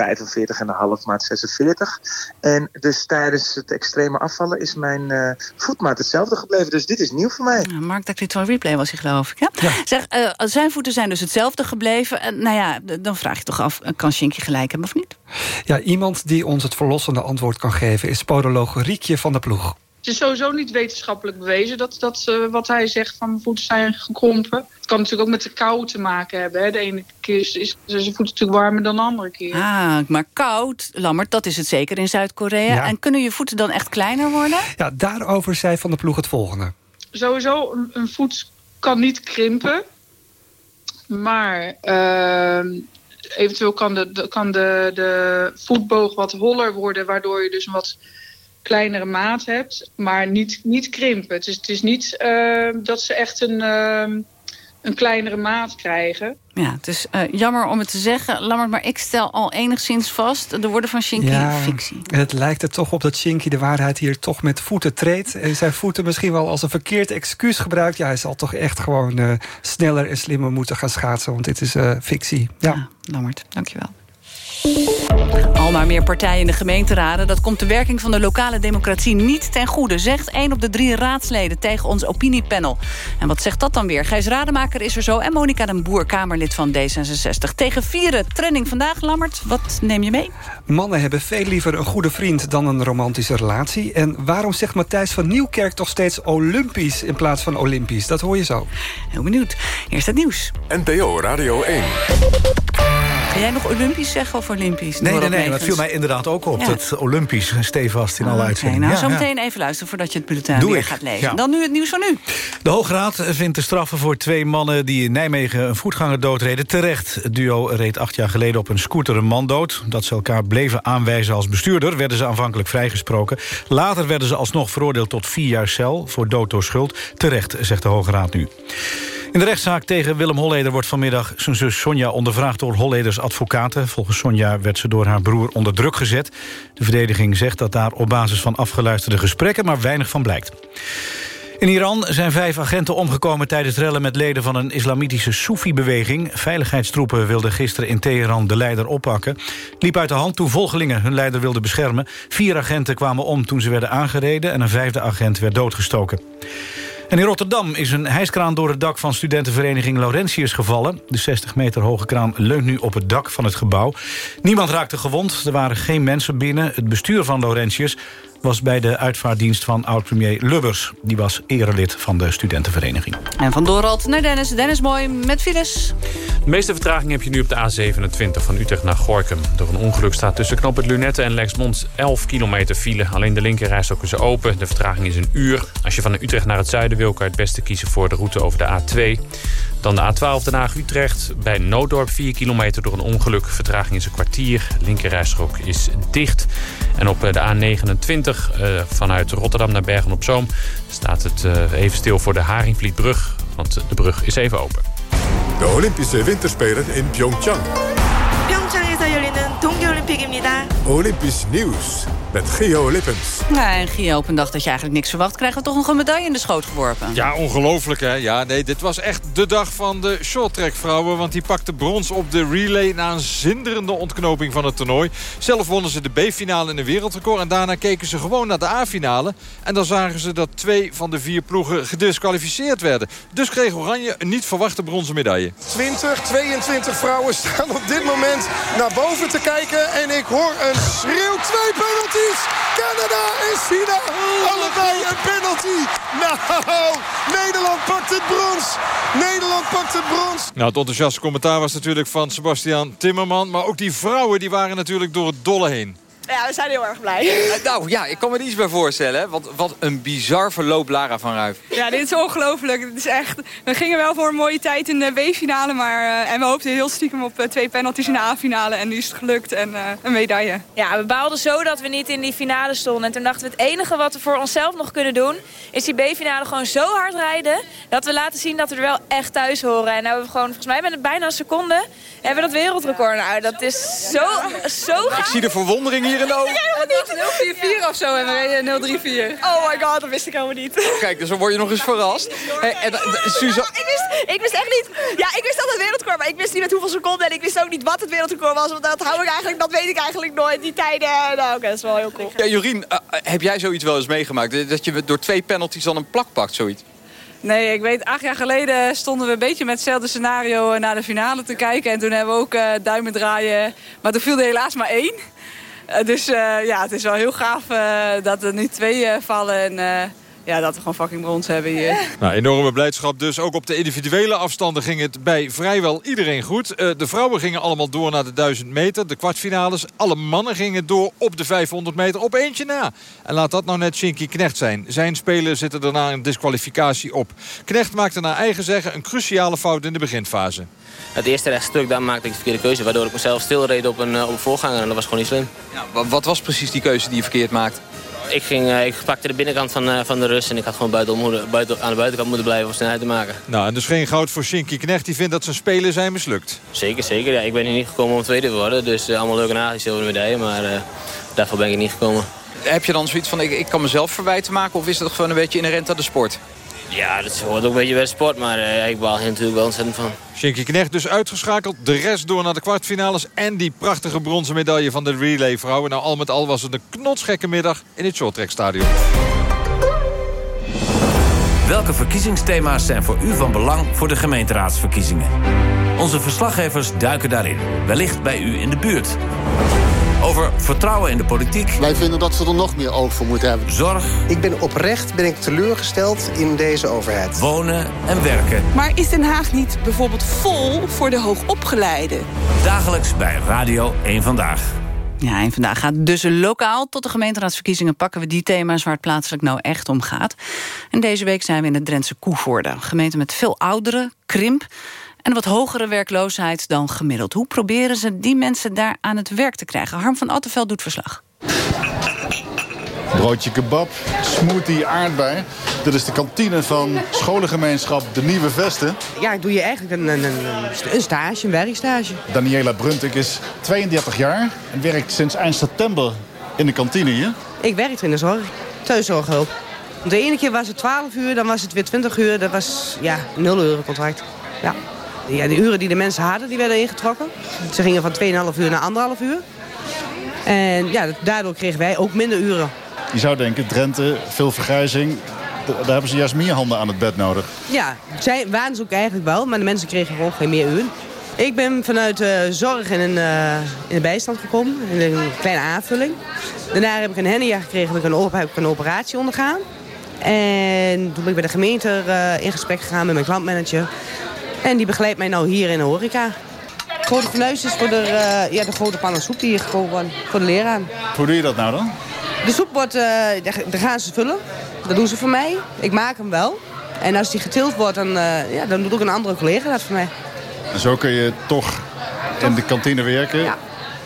45,5 maat 46. En dus tijdens het extreme afvallen is mijn eh, voetmaat hetzelfde gebleven. Dus dit is nieuw voor mij. Ja, Mark Dakriet van Replay was hij, geloof ik. Ja? Zeg, eh, zijn voeten zijn dus hetzelfde gebleven. En, nou ja, dan vraag je toch af, kan Shinky gelijk hebben of niet? Ja, iemand die ons het verlossende antwoord kan geven... is podoloog Riekje van de Ploeg. Het is sowieso niet wetenschappelijk bewezen dat, dat eh, wat hij zegt van mijn voeten zijn gekrompen. Het kan natuurlijk ook met de kou te maken hebben. Hè. De ene keer is, is zijn voeten natuurlijk warmer dan de andere keer. Ah, maar koud, Lammert, dat is het zeker in Zuid-Korea. Ja. En kunnen je voeten dan echt kleiner worden? Ja, daarover zei Van de Ploeg het volgende. Sowieso, een, een voet kan niet krimpen. Maar ehm, eventueel kan, de, de- kan de, de voetboog wat holler worden... waardoor je dus een wat kleinere maat hebt. Maar niet, niet krimpen. Het is, het is niet ehm, dat ze echt een, ehm, een kleinere maat krijgen. Ja, het is eh, jammer om het te zeggen, Lammert, maar ik stel al enigszins vast... de woorden van Shinky Ja, fictie. het lijkt er toch op dat Shinky de waarheid hier toch met voeten treedt. En zijn voeten misschien wel als een verkeerd excuus gebruikt. Ja, hij zal toch echt gewoon eh, sneller en slimmer moeten gaan schaatsen. Want dit is eh, fictie. Ja. Lammert, dankjewel. Al maar meer partijen in de gemeenteraden. Dat komt de werking van de lokale democratie niet ten goede... zegt één op de drie raadsleden tegen ons opiniepanel. En wat zegt dat dan weer? Gijs Rademaker is er zo en Monika den Boer, Kamerlid van D66. Tegen vieren, trending vandaag, Lammert. Wat neem je mee? Mannen hebben veel liever een goede vriend dan een romantische relatie. En waarom zegt Matthijs van Nieuwkerk toch steeds Olympisch in plaats van Olympisch? Dat hoor je zo. Heel benieuwd. Eerst het nieuws. NPO Radio 1. Ga jij nog Olympisch zeggen of Olympisch? Nee, nee, nee, dat viel mij inderdaad ook op. Ja. Het Olympisch stevast in alle Oké, uitzendingen. nou, Ja, zo ja. meteen even luisteren voordat je het bulletin Doe weer ik, gaat lezen. Dan nu het nieuws van u. De Hoge Raad vindt de straffen voor twee mannen die in Nijmegen een voetganger doodreden terecht. Het duo reed acht jaar geleden op een scooter een man dood. Dat ze elkaar bleven aanwijzen als bestuurder werden ze aanvankelijk vrijgesproken. Later werden ze alsnog veroordeeld tot vier jaar cel voor dood door schuld. Terecht, zegt de Hoge Raad nu. In de rechtszaak tegen Willem Holleder wordt vanmiddag zijn zus Sonja ondervraagd door Holleders advocaten. Volgens Sonja werd ze door haar broer onder druk gezet. De verdediging zegt dat daar op basis van afgeluisterde gesprekken maar weinig van blijkt. In Iran zijn vijf agenten omgekomen tijdens rellen met leden van een islamitische Soefi-beweging. Veiligheidstroepen wilden gisteren in Teheran de leider oppakken. Liep uit de hand toen volgelingen hun leider wilden beschermen. Vier agenten kwamen om toen ze werden aangereden en een vijfde agent werd doodgestoken. En in Rotterdam is een hijskraan door het dak van studentenvereniging Laurentius gevallen. De 60 meter hoge kraan leunt nu op het dak van het gebouw. Niemand raakte gewond, er waren geen mensen binnen. Het bestuur van Laurentius was bij de uitvaartdienst van oud-premier Lubbers. Die was erelid van de studentenvereniging. En van Dorald naar Dennis. Dennis Mooi met files. De meeste vertraging heb je nu op de A27 van Utrecht naar Gorkum. Door een ongeluk staat tussen knop het Lunette en Lexmond 11 kilometer file. Alleen de linkerrijstok is open. De vertraging is een uur. Als je van Utrecht naar het zuiden wil, kan je het beste kiezen voor de route over de A2. Dan de A12 Den Haag-Utrecht. Bij Nooddorp 4 kilometer door een ongeluk. Vertraging is een kwartier. Linkerrijstrook is dicht. En op eh, de A29 eh, vanuit Rotterdam naar Bergen-op-Zoom... staat het eh, even stil voor de Haringvlietbrug. Want de brug is even open. De Olympische Winterspelen in Pyeongchang. 평창에서 열리는 동계올림픽입니다. Olympisch nieuws met Geo Lippens. Ja, en Gio, op een dag dat je eigenlijk niks verwacht... krijgen we toch nog een medaille in de schoot geworpen. Ja, ongelooflijk hè. Ja, nee, dit was echt de dag van de shorttrack-vrouwen... want die pakte brons op de relay na een zinderende ontknoping van het toernooi. Zelf wonnen ze de B-finale in een wereldrecord... en daarna keken ze gewoon naar de A-finale. En dan zagen ze dat twee van de vier ploegen gedisqualificeerd werden. Dus kreeg Oranje een niet verwachte bronzen medaille. 20, 22 vrouwen staan op dit moment naar boven te kijken. En ik hoor een schreeuw. Twee Canada en China. Allebei een penalty. Nou, Nederland pakt het brons. Nederland pakt het brons. Nou, het enthousiaste commentaar was natuurlijk van Sebastian Timmerman. Maar ook die vrouwen die waren natuurlijk door het dolle heen. Ja, we zijn heel erg blij. Eh, nou ja, ik kan me er iets bij voorstellen. Want wat een bizar verloop Lara van Ruijf. Ja, dit is ongelooflijk. Het is echt... We gingen wel voor een mooie tijd in de B-finale. Maar, uh, en we hoopten heel stiekem op uh, twee penalties in de A-finale. En nu is het gelukt en uh, een medaille. Ja, we baalden zo dat we niet in die finale stonden. En toen dachten we het enige wat we voor onszelf nog kunnen doen... is die B-finale gewoon zo hard rijden... dat we laten zien dat we er wel echt thuis horen. En nou hebben we gewoon, volgens mij met bijna een seconde... hebben we dat wereldrecord. Nou, dat is zo, zo gaaf. Ik zie de verwondering hier in de ogen. Ik 044 of zo en we reden 034. Oh my god, dat wist ik helemaal niet. Kijk, dus dan word je nog eens verrast. Hey, en, Suzanne... ik, wist, ik wist echt niet... Ja, ik wist dat het wereldrecord, maar ik wist niet met hoeveel seconden. En ik wist ook niet wat het wereldrecord was. Want dat hou ik eigenlijk, dat weet ik eigenlijk nooit. Die tijden, nou oké, dat is wel heel cool. Ja, Jorien, uh, heb jij zoiets wel eens meegemaakt? Dat je door twee penalties dan een plak pakt, zoiets? Nee, ik weet, acht jaar geleden stonden we een beetje met hetzelfde scenario naar de finale te kijken. En toen hebben we ook uh, duimen draaien. Maar toen viel er helaas maar één. Uh, dus uh, ja, het is wel heel gaaf uh, dat er nu twee vallen en ja, dat we gewoon fucking brons hebben hier. Nou, enorme blijdschap dus. Ook op de individuele afstanden ging het bij vrijwel iedereen goed. de vrouwen gingen allemaal door naar de 1000 meter, de kwartfinales. Alle mannen gingen door op de 500 meter op eentje na. En laat dat nou net Shinky Knecht zijn. Zijn spelers zitten daarna een disqualificatie op. Knecht maakte naar eigen zeggen een cruciale fout in de beginfase. Het eerste rechtstuk, daar maakte ik de verkeerde keuze. Waardoor ik mezelf stilreed op een, op een voorganger. En dat was gewoon niet slim. Ja, wat was precies die keuze die je verkeerd maakte? Ik, ging, uh, ik pakte de binnenkant van, uh, van de rust. En ik had gewoon buiten, buiten, aan de buitenkant moeten blijven om snelheid te maken. Nou, en dus geen goud voor Shinky Knecht. Die vindt dat zijn spelen zijn mislukt. Zeker, zeker. Ja, ik ben hier niet gekomen om tweede te worden. Dus uh, allemaal leuke naast zilveren medaille. Maar daarvoor ben ik niet gekomen. Heb je dan zoiets van, ik, ik kan mezelf verwijten maken? Of is dat gewoon een beetje inherent aan de sport? Ja, dat hoort ook een beetje bij de sport, maar uh, ik baal hier natuurlijk wel ontzettend van. Shinky Knecht dus uitgeschakeld. De rest door naar de kwartfinales. En die prachtige bronzen medaille van de relay vrouwen. Nou, al met al was het een knotsgekke middag in het shorttrackstadion. Welke verkiezingsthema's zijn voor u van belang voor de gemeenteraadsverkiezingen? Onze verslaggevers duiken daarin. Wellicht bij u in de buurt. Over vertrouwen in de politiek. Wij vinden dat ze er nog meer oog voor moeten hebben. Zorg. Ik ben oprecht ben ik teleurgesteld in deze overheid. Wonen en werken. Maar is Den Haag niet bijvoorbeeld vol voor de hoogopgeleiden? Dagelijks bij Radio 1 Vandaag. Ja, en vandaag gaat dus lokaal tot de gemeenteraadsverkiezingen... pakken we die thema's waar het plaatselijk nou echt om gaat. En deze week zijn we in het Drentse Koevoorde. Een gemeente met veel ouderen, krimp een wat hogere werkloosheid dan gemiddeld. Hoe proberen ze die mensen daar aan het werk te krijgen? Harm van Attenveld doet verslag. Broodje kebab, smoothie, aardbei. Dit is de kantine van scholengemeenschap De Nieuwe Vesten. Ja, doe je eigenlijk een, een, een stage, een werkstage. Daniela Bruntik is 32 jaar en werkt sinds eind september in de kantine hier. Ik werk in de zorg, thuiszorghulp. De ene keer was het 12 uur, dan was het weer 20 uur. Dat was ja, 0 euro contract. Ja. Ja, de uren die de mensen hadden, die werden ingetrokken. Ze gingen van 2,5 uur naar 1,5 uur. En ja, daardoor kregen wij ook minder uren. Je zou denken, Drenthe, veel vergrijzing. Daar hebben ze juist meer handen aan het bed nodig. Ja, zij waren ze ook eigenlijk wel, maar de mensen kregen gewoon geen meer uren. Ik ben vanuit uh, zorg in een, uh, in de bijstand gekomen, in een kleine aanvulling. Daarna heb ik een hernia gekregen, heb ik een, heb ik een operatie ondergaan. En toen ben ik bij de gemeente uh, in gesprek gegaan met mijn klantmanager. En die begeleidt mij nou hier in de horeca. Het grote fornuis is voor de, uh, ja, de grote pannen soep die hier gekomen wordt. Voor de leraar. Hoe doe je dat nou dan? De soep wordt, uh, daar gaan ze vullen. Dat doen ze voor mij. Ik maak hem wel. En als die getild wordt, dan, uh, ja, dan doet ook een andere collega dat voor mij. En zo kun je toch in de kantine werken ja.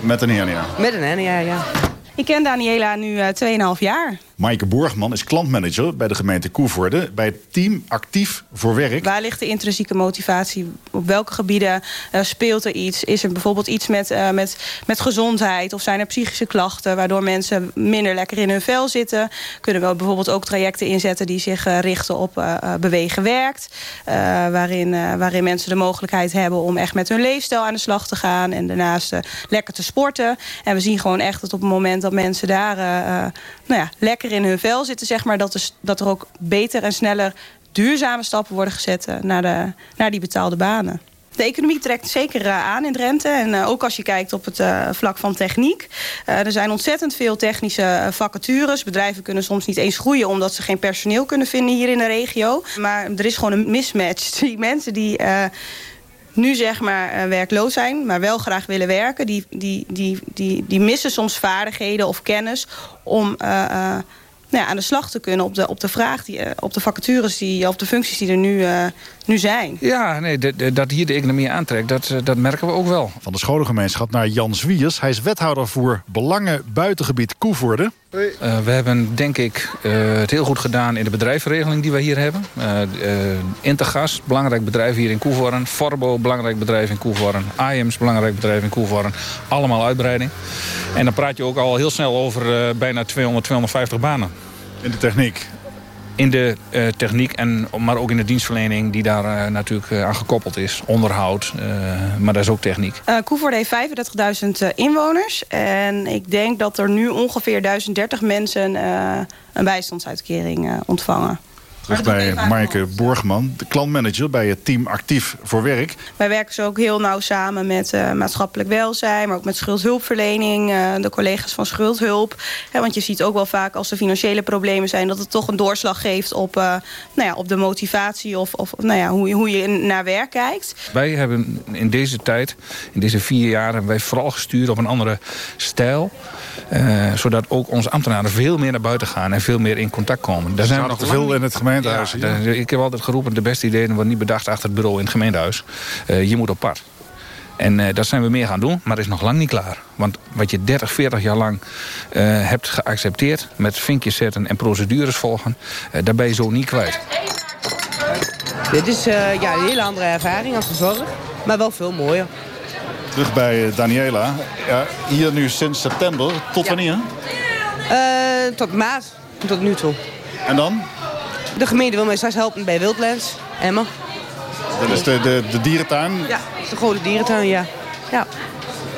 met een hernia? Met een hernia, ja. Ik ken Daniela nu uh, 2,5 jaar. Maaike Borgman is klantmanager bij de gemeente Koevoorde... bij het team Actief voor Werk. Waar ligt de intrinsieke motivatie? Op welke gebieden uh, speelt er iets? Is er bijvoorbeeld iets met, uh, met, met gezondheid? Of zijn er psychische klachten waardoor mensen minder lekker in hun vel zitten? Kunnen we bijvoorbeeld ook trajecten inzetten die zich uh, richten op bewegen werkt? waarin, waarin mensen de mogelijkheid hebben om echt met hun leefstijl aan de slag te gaan... en daarnaast lekker te sporten. En we zien gewoon echt dat op het moment dat mensen daar nou ja, lekker in hun vel zitten... Zeg maar, dat, er, dat er ook beter en sneller duurzame stappen worden gezet naar, de, naar die betaalde banen. De economie trekt zeker uh, aan in Drenthe. En uh, ook als je kijkt op het vlak van techniek. er zijn ontzettend veel technische vacatures. Bedrijven kunnen soms niet eens groeien... omdat ze geen personeel kunnen vinden hier in de regio. Maar er is gewoon een mismatch. Die mensen die nu zeg maar werkloos zijn, maar wel graag willen werken... die, die, die, die, die missen soms vaardigheden of kennis om nou ja, aan de slag te kunnen op de, op de vraag, die, op de vacatures, die, op de functies die er nu, nu zijn. Ja, nee, de, de, dat hier de economie aantrekt, dat, dat merken we ook wel. Van de scholengemeenschap naar Jan Zwiers. Hij is wethouder voor Belangen Buitengebied Koevoorde. Uh, we hebben denk ik uh, het heel goed gedaan in de bedrijfsregeling die we hier hebben. Intergas, belangrijk bedrijf hier in Koevoorn. Forbo, belangrijk bedrijf in Koevoorn. IAMS, belangrijk bedrijf in Koevoorn. Allemaal uitbreiding. En dan praat je ook al heel snel over bijna 200, 250 banen. In de techniek? In de uh, techniek, en, maar ook in de dienstverlening die daar uh, natuurlijk uh, aan gekoppeld is. Onderhoud, maar dat is ook techniek. Koevoorde heeft 35.000 inwoners. En ik denk dat er nu ongeveer 1030 mensen een bijstandsuitkering ontvangen. Terug bij Maaike Borgman, de klantmanager bij het team Actief voor Werk. Wij werken zo ook heel nauw samen met uh, maatschappelijk welzijn... maar ook met schuldhulpverlening, uh, de collega's van schuldhulp. He, want je ziet ook wel vaak als er financiële problemen zijn... dat het toch een doorslag geeft op, uh, nou ja, op de motivatie... of, of nou ja, hoe, hoe je naar werk kijkt. Wij hebben in deze tijd, in deze vier jaar... hebben wij vooral gestuurd op een andere stijl... Uh, zodat ook onze ambtenaren veel meer naar buiten gaan en veel meer in contact komen. Daar zijn we nog te veel in het gemeentehuis. Ja, ik heb altijd geroepen, de beste ideeën worden niet bedacht achter het bureau in het gemeentehuis. Uh, je moet op pad. En uh, dat zijn we meer gaan doen, maar dat is nog lang niet klaar. Want wat je 30, 40 jaar lang uh, hebt geaccepteerd... met vinkjes zetten en procedures volgen... Uh, daar ben je zo niet kwijt. Dit is ja, een hele andere ervaring als de zorg, maar wel veel mooier. Terug bij Daniela. Ja, hier nu sinds september. Tot ja. wanneer? tot maart, tot nu toe. En dan? De gemeente wil mij straks helpen bij Wildlands, Emma. Dat is de, de, de dierentuin? Ja, de grote dierentuin, ja. ja.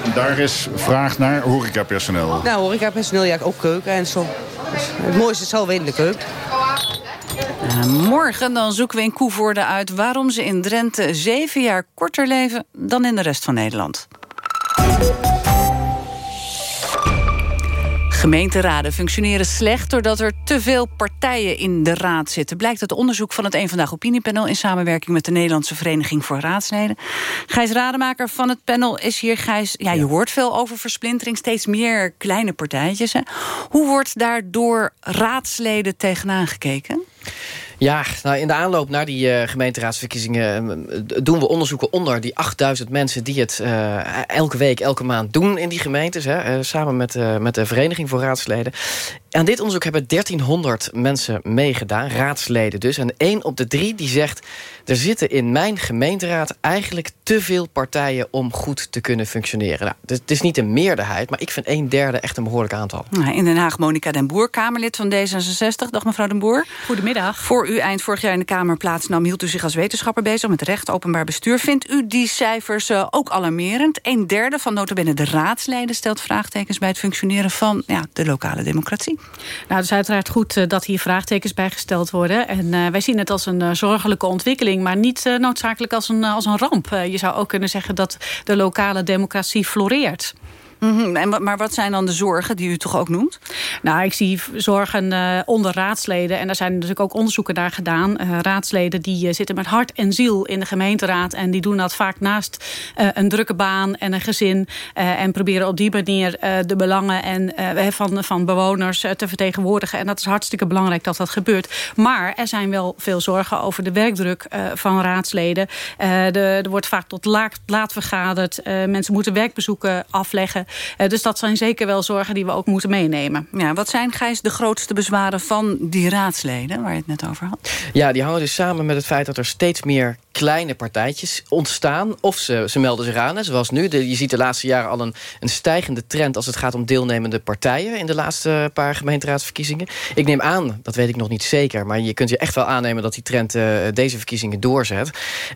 En daar is vraag naar horecapersoneel? Nou, horecapersoneel, ja, ook keuken en zo. Dus het mooiste is alweer in de keuken. Uh, morgen dan zoeken we in Koevoorde uit waarom ze in Drenthe zeven jaar korter leven dan in de rest van Nederland. Gemeenteraden functioneren slecht doordat er te veel partijen in de raad zitten. Blijkt uit onderzoek van het Eén Vandaag Opiniepanel... in samenwerking met de Nederlandse Vereniging voor Raadsleden. Gijs Rademaker van het panel is hier. Gijs, ja, je hoort veel over versplintering, steeds meer kleine partijtjes. Hè. Hoe wordt daar door raadsleden tegenaan gekeken? Ja, nou in de aanloop naar die uh, gemeenteraadsverkiezingen uh, doen we onderzoeken onder die 8000 mensen die het uh, elke week, elke maand doen in die gemeentes. Hè, samen met, met de Vereniging voor Raadsleden. Aan dit onderzoek hebben 1300 mensen meegedaan, raadsleden dus. En één op de drie die zegt... er zitten in mijn gemeenteraad eigenlijk te veel partijen... om goed te kunnen functioneren. Nou, het is niet een meerderheid, maar ik vind een derde echt een behoorlijk aantal. In Den Haag, Monica den Boer, Kamerlid van D66. Dag mevrouw den Boer. Goedemiddag. Voor u eind vorig jaar in de Kamer plaatsnam... hield u zich als wetenschapper bezig met recht, openbaar bestuur. Vindt u die cijfers uh, ook alarmerend? Een derde van notabene de raadsleden stelt vraagtekens... bij het functioneren van ja, de lokale democratie. Nou, het is uiteraard goed uh, dat hier vraagtekens bij gesteld worden. En uh, wij zien het als een zorgelijke ontwikkeling... maar niet noodzakelijk als een, als een ramp. je zou ook kunnen zeggen dat de lokale democratie floreert. En, maar wat zijn dan de zorgen die u toch ook noemt? Nou, ik zie zorgen uh, onder raadsleden. En daar zijn natuurlijk ook onderzoeken naar gedaan. Uh, raadsleden die uh, zitten met hart en ziel in de gemeenteraad. En die doen dat vaak naast een drukke baan en een gezin. en proberen op die manier de belangen en, van, van bewoners te vertegenwoordigen. En dat is hartstikke belangrijk dat dat gebeurt. Maar er zijn wel veel zorgen over de werkdruk van raadsleden. De, er wordt vaak tot laat, laat vergaderd. mensen moeten werkbezoeken afleggen. Dus dat zijn zeker wel zorgen die we ook moeten meenemen. Ja, wat zijn, Gijs, de grootste bezwaren van die raadsleden... waar je het net over had? Ja, die hangen dus samen met het feit dat er steeds meer kleine partijtjes ontstaan. Of ze, ze melden zich aan, zoals nu. je ziet de laatste jaren al een, een stijgende trend... als het gaat om deelnemende partijen in de laatste paar gemeenteraadsverkiezingen. Ik neem aan, dat weet ik nog niet zeker... maar je kunt je echt wel aannemen dat die trend uh, deze verkiezingen doorzet.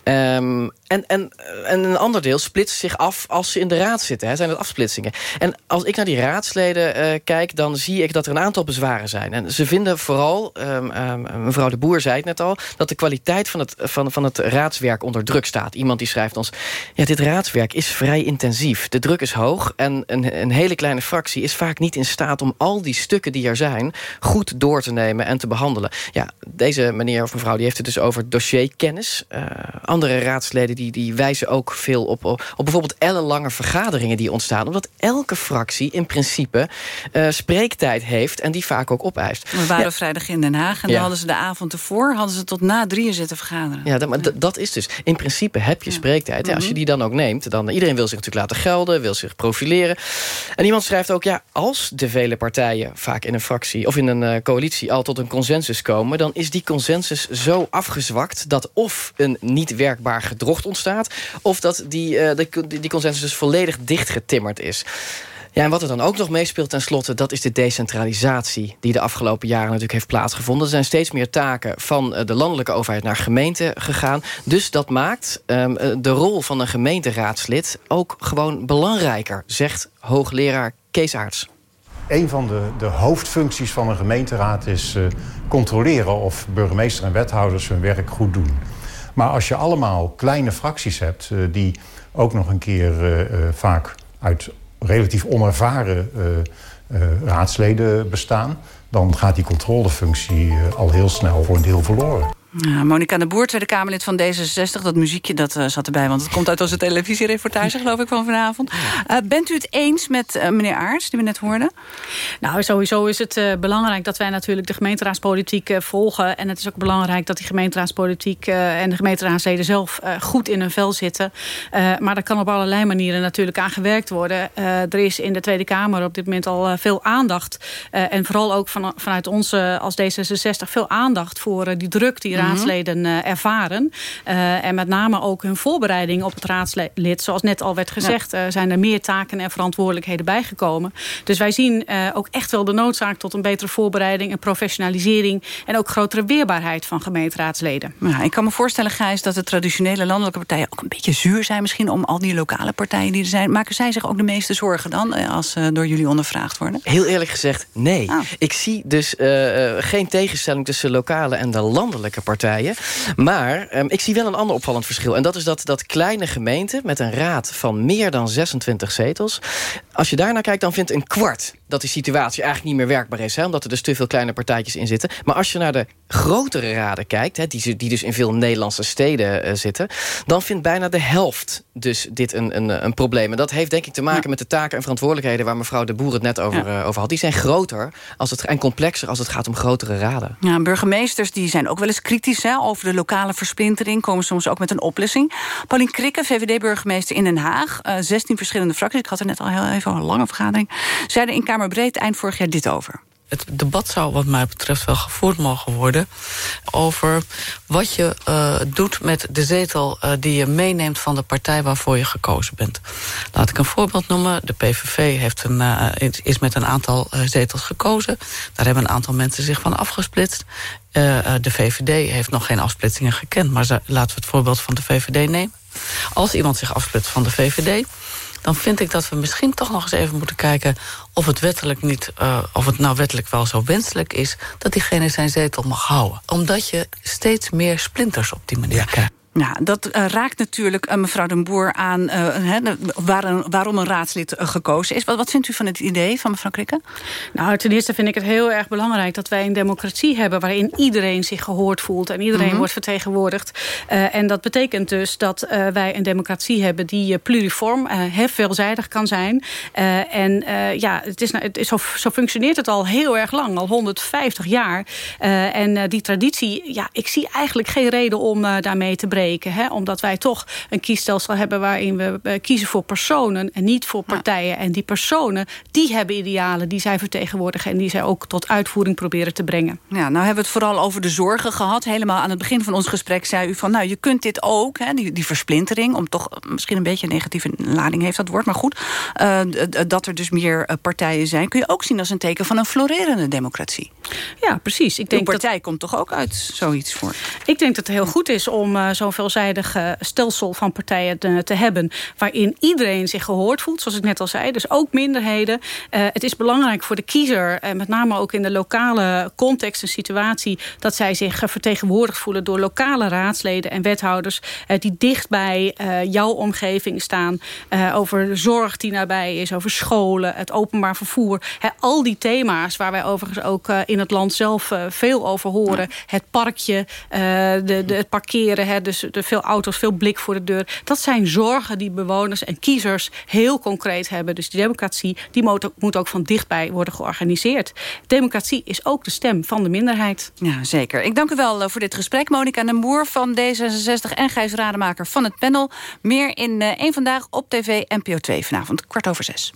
Um, en, en, en een ander deel splitst zich af als ze in de raad zitten. Hè, zijn het afsplitsingen. En als ik naar die raadsleden uh, kijk... dan zie ik dat er een aantal bezwaren zijn. En ze vinden vooral, um, um, mevrouw de Boer zei het net al... dat de kwaliteit van het, van, van het raadswerk onder druk staat. Iemand die schrijft ons... ja, dit raadswerk is vrij intensief. De druk is hoog en een, een hele kleine fractie... is vaak niet in staat om al die stukken die er zijn... goed door te nemen en te behandelen. Ja, deze meneer of mevrouw die heeft het dus over dossierkennis. Uh, andere raadsleden die, die wijzen ook veel op, op, bijvoorbeeld ellenlange vergaderingen die ontstaan. Omdat elke fractie in principe uh, spreektijd heeft en die vaak ook opeist. We waren vrijdag in Den Haag en dan hadden ze de avond ervoor... hadden ze tot na drieën zitten vergaderen. Ja, dat, maar dat is dus. In principe heb je spreektijd. Als je mhm. die dan ook neemt, dan iedereen wil zich natuurlijk laten gelden... wil zich profileren. En iemand schrijft ook, ja, als de vele partijen... vaak in een fractie of in een uh, coalitie al tot een consensus komen... dan is die consensus zo afgezwakt... dat of een niet werkbaar gedrocht ontstaat... of dat die, uh, die, die consensus dus volledig dichtgetimmerd is. Ja, en wat er dan ook nog meespeelt tenslotte... dat is de decentralisatie die de afgelopen jaren natuurlijk heeft plaatsgevonden. Er zijn steeds meer taken van eh, de landelijke overheid naar gemeenten gegaan. Dus dat maakt um, de rol van een gemeenteraadslid ook gewoon belangrijker... zegt hoogleraar Kees Aarts. Een van de, de hoofdfuncties van een gemeenteraad is uh, controleren... of burgemeester en wethouders hun werk goed doen. Maar als je allemaal kleine fracties hebt... Die ook nog een keer vaak uit relatief onervaren uh, raadsleden bestaan... dan gaat die controlefunctie uh, al heel snel voor een deel verloren. Ja, Monika de Boer, Tweede Kamerlid van D66. Dat muziekje dat, uh, zat erbij, want het komt uit onze televisiereportage... geloof ik, van vanavond. Uh, bent u het eens met uh, meneer Aarts, die we net hoorden? Nou, sowieso is het belangrijk dat wij natuurlijk de gemeenteraadspolitiek volgen. En het is ook belangrijk dat die gemeenteraadspolitiek... en de gemeenteraadsleden zelf goed in hun vel zitten. maar daar kan op allerlei manieren natuurlijk aan gewerkt worden. er is in de Tweede Kamer op dit moment al veel aandacht. en vooral ook van, vanuit ons als D66 veel aandacht voor die druk... die. Raadsleden uh, ervaren. Uh, en met name ook hun voorbereiding op het raadslid. Zoals net al werd gezegd, ja. uh, zijn er meer taken en verantwoordelijkheden bijgekomen. Dus wij zien ook echt wel de noodzaak tot een betere voorbereiding... en professionalisering en ook grotere weerbaarheid van gemeenteraadsleden. Ja, ik kan me voorstellen, Gijs, dat de traditionele landelijke partijen... ook een beetje zuur zijn misschien om al die lokale partijen die er zijn. Maken zij zich ook de meeste zorgen dan als door jullie ondervraagd worden? Heel eerlijk gezegd, nee. Ah. Ik zie dus geen tegenstelling tussen lokale en de landelijke partijen partijen. Maar um, ik zie wel een ander opvallend verschil. En dat is dat, dat kleine gemeenten met een raad van meer dan 26 zetels... als je daarnaar kijkt, dan vindt een kwart dat die situatie eigenlijk niet meer werkbaar is. Hè, omdat er dus te veel kleine partijtjes in zitten. Maar als je naar de grotere raden kijkt... Hè, die, die dus in veel Nederlandse steden uh, zitten... dan vindt bijna de helft dus dit een, een, een probleem. En dat heeft denk ik te maken ja. met de taken en verantwoordelijkheden... waar mevrouw de Boer het net over, ja. uh, over had. Die zijn groter als het, en complexer als het gaat om grotere raden. Ja, burgemeesters die zijn ook wel eens kritisch hè, over de lokale versplintering. Komen soms ook met een oplossing. Paulien Krikke, VVD-burgemeester in Den Haag. Uh, 16 verschillende fracties. Ik had er net al heel even een lange vergadering. Zeiden in Kamerbreed eind vorig jaar dit over. Het debat zou wat mij betreft wel gevoerd mogen worden... over wat je uh, doet met de zetel uh, die je meeneemt van de partij waarvoor je gekozen bent. Laat ik een voorbeeld noemen. De PVV heeft uh, is met een aantal zetels gekozen. Daar hebben een aantal mensen zich van afgesplitst. de VVD heeft nog geen afsplitsingen gekend. Maar laten we het voorbeeld van de VVD nemen. Als iemand zich afsplitst van de VVD dan vind ik dat we misschien toch nog eens even moeten kijken... of het wettelijk niet, uh, of het nou wettelijk wel zo wenselijk is... dat diegene zijn zetel mag houden. Omdat je steeds meer splinters op die manier ja. krijgt. Ja, dat uh, raakt natuurlijk uh, mevrouw Den Boer aan uh, he, waar een, waarom een raadslid gekozen is. Wat, wat vindt u van het idee van mevrouw Krikke? Nou, ten eerste vind ik het heel erg belangrijk dat wij een democratie hebben... waarin iedereen zich gehoord voelt en iedereen mm -hmm. wordt vertegenwoordigd. en dat betekent dus dat wij een democratie hebben die pluriform, heel veelzijdig kan zijn. en ja, het is, het is, zo, zo, functioneert het al heel erg lang, al 150 jaar. en die traditie, ja, ik zie eigenlijk geen reden om daarmee te breken Hè? Omdat wij toch een kiesstelsel hebben waarin we eh, kiezen voor personen en niet voor partijen. En die personen, die hebben idealen die zij vertegenwoordigen en die zij ook tot uitvoering proberen te brengen. Ja, nou hebben we het vooral over de zorgen gehad. Helemaal aan het begin van ons gesprek zei u van... nou, je kunt dit ook, hè, die, die versplintering... om toch misschien een beetje een negatieve lading heeft dat woord... maar goed, uh, dat er dus meer partijen zijn... kun je ook zien als een teken van een florerende democratie. Ja, precies. Ik denk Uw partij komt toch ook uit zoiets voor? Ik denk dat het heel goed is om uh, zo'n veelzijdig uh, stelsel van partijen te, te, hebben... waarin iedereen zich gehoord voelt, zoals ik net al zei. Dus ook minderheden. Uh, het is belangrijk voor de kiezer, en met name ook in de lokale context en situatie... dat zij zich vertegenwoordigd voelen door lokale raadsleden en wethouders... die dicht bij jouw omgeving staan. over zorg die nabij is, over scholen, het openbaar vervoer. He, al die thema's waar wij overigens ook in het land zelf veel over horen. Het parkje, de, de, het parkeren, hè, dus veel auto's, veel blik voor de deur. Dat zijn zorgen die bewoners en kiezers heel concreet hebben. Dus die democratie die moet, ook van dichtbij worden georganiseerd. Democratie is ook de stem van de minderheid. Ja, zeker. Ik dank u wel voor dit gesprek. Monika de Boer van D66 en Gijs Rademaker van het panel. Meer in uh, één Vandaag op tv NPO 2 vanavond, kwart over zes.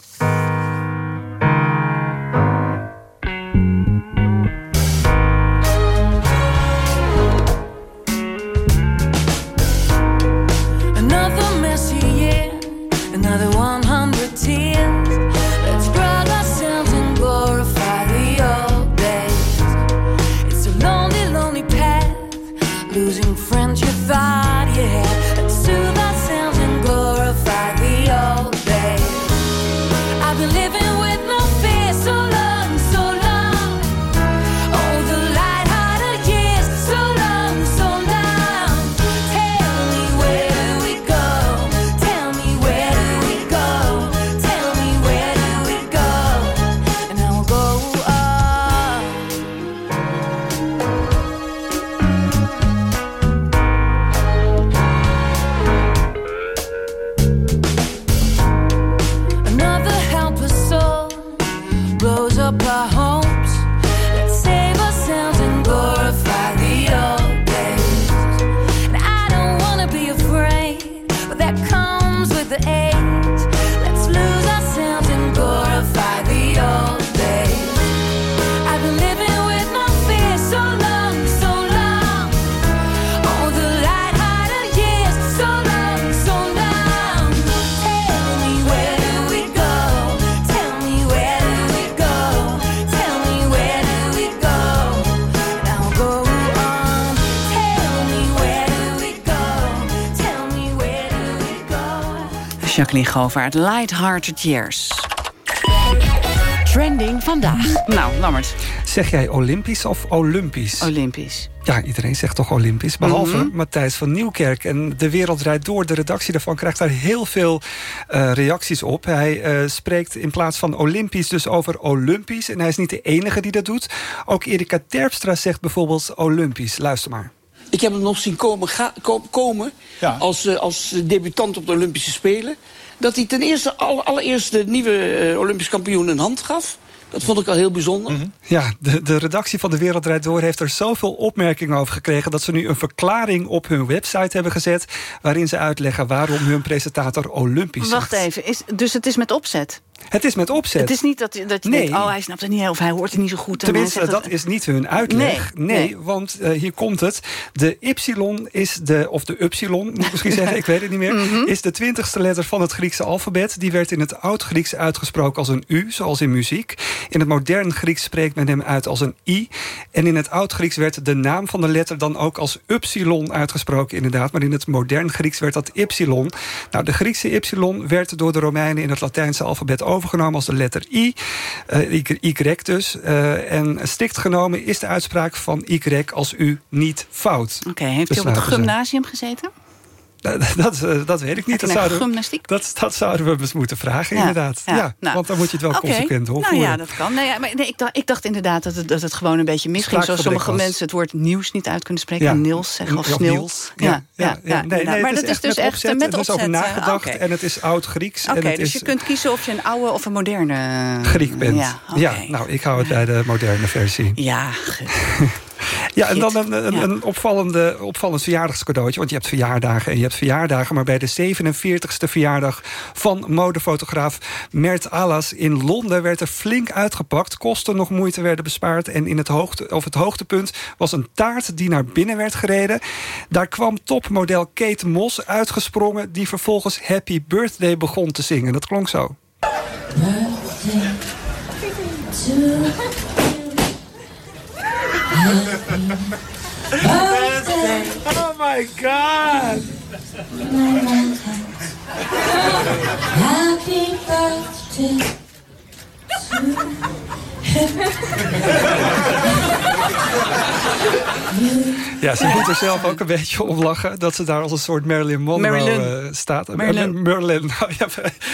Jacqueline Govaert, Lighthearted Years. Trending vandaag. Nou, Lammert. Zeg jij Olympisch of Olympisch? Olympisch. Ja, iedereen zegt toch Olympisch. Behalve Mhm. Matthijs van Nieuwkerk. En de wereld rijdt door. De redactie daarvan krijgt daar heel veel eh, reacties op. Hij eh, spreekt in plaats van Olympisch dus over Olympisch. En hij is niet de enige die dat doet. Ook Erika Terpstra zegt bijvoorbeeld Olympisch. Luister maar. Ik heb hem nog zien komen, ga- komen als, eh, als debutant op de Olympische Spelen. Dat hij ten eerste al, allereerst de nieuwe eh, Olympisch kampioen een hand gaf. Dat vond ik al heel bijzonder. Ja, de, de redactie van De Wereld Draait Door heeft er zoveel opmerkingen over gekregen... dat ze nu een verklaring op hun website hebben gezet... waarin ze uitleggen waarom hun presentator Olympisch Wacht zegt. even, is, dus het is met opzet? Het is met opzet. Het is niet dat, dat je Nee. denkt, oh, hij snapt het niet of hij hoort het niet zo goed. Tenminste, dat het- is niet hun uitleg. Nee, Nee, nee. want eh, hier komt het. De Y is de, of de Upsilon, moet ik misschien zeggen, ik weet het niet meer... Mhm. is de twintigste letter van het Griekse alfabet. Die werd in het Oud-Grieks uitgesproken als een U, zoals in muziek. In het modern Grieks spreekt men hem uit als een I. En in het Oud-Grieks werd de naam van de letter dan ook als Upsilon uitgesproken, inderdaad. Maar in het modern Grieks werd dat Y. Nou, de Griekse Y werd door de Romeinen in het Latijnse alfabet overgenomen als de letter I. Eh, y, dus. Eh, en strikt genomen is de uitspraak van Y als U niet fout. Oké, heeft Dus hij op het gymnasium gezeten? Dat, dat, eh, dat weet ik niet. Dat zouden, gymnastiek? dat, dat zouden we eens moeten vragen, Ja, inderdaad. ja, Ja, nou. want dan moet je het wel consequent Nou doorvoeren. ja, dat kan. Nee, ja, maar nee, ik, dacht, ik dacht inderdaad dat het, dat het gewoon een beetje misging. Zoals sommige was. mensen het woord nieuws niet uit kunnen spreken. Ja. Niels zeggen of. Niels. Ja, ja, nee, maar dat is dus met echt opzet. met Er is opzet. over eh, nagedacht en het is oud-Grieks. Oké, dus is je kunt kiezen of je een oude of een moderne... Griek bent. Ja, nou, ik hou het bij de moderne versie. Ja, Ja, en dan een, een, een opvallende, opvallend verjaardagscadeautje. Want je hebt verjaardagen en je hebt verjaardagen. Maar bij de 47ste verjaardag van modefotograaf Mert Alas in Londen... werd er flink uitgepakt. Kosten nog moeite werden bespaard. En in het, hoogte, of het hoogtepunt was een taart die naar binnen werd gereden. Daar kwam topmodel Kate Moss uitgesprongen... die vervolgens Happy Birthday begon te zingen. Dat klonk zo. Oh my god! Happy birthday Ja, ze moet er zelf ook een beetje om lachen... dat ze daar als een soort Marilyn Monroe Marilyn. eh, staat. Marilyn. Eh, Merlin. Nou, ja,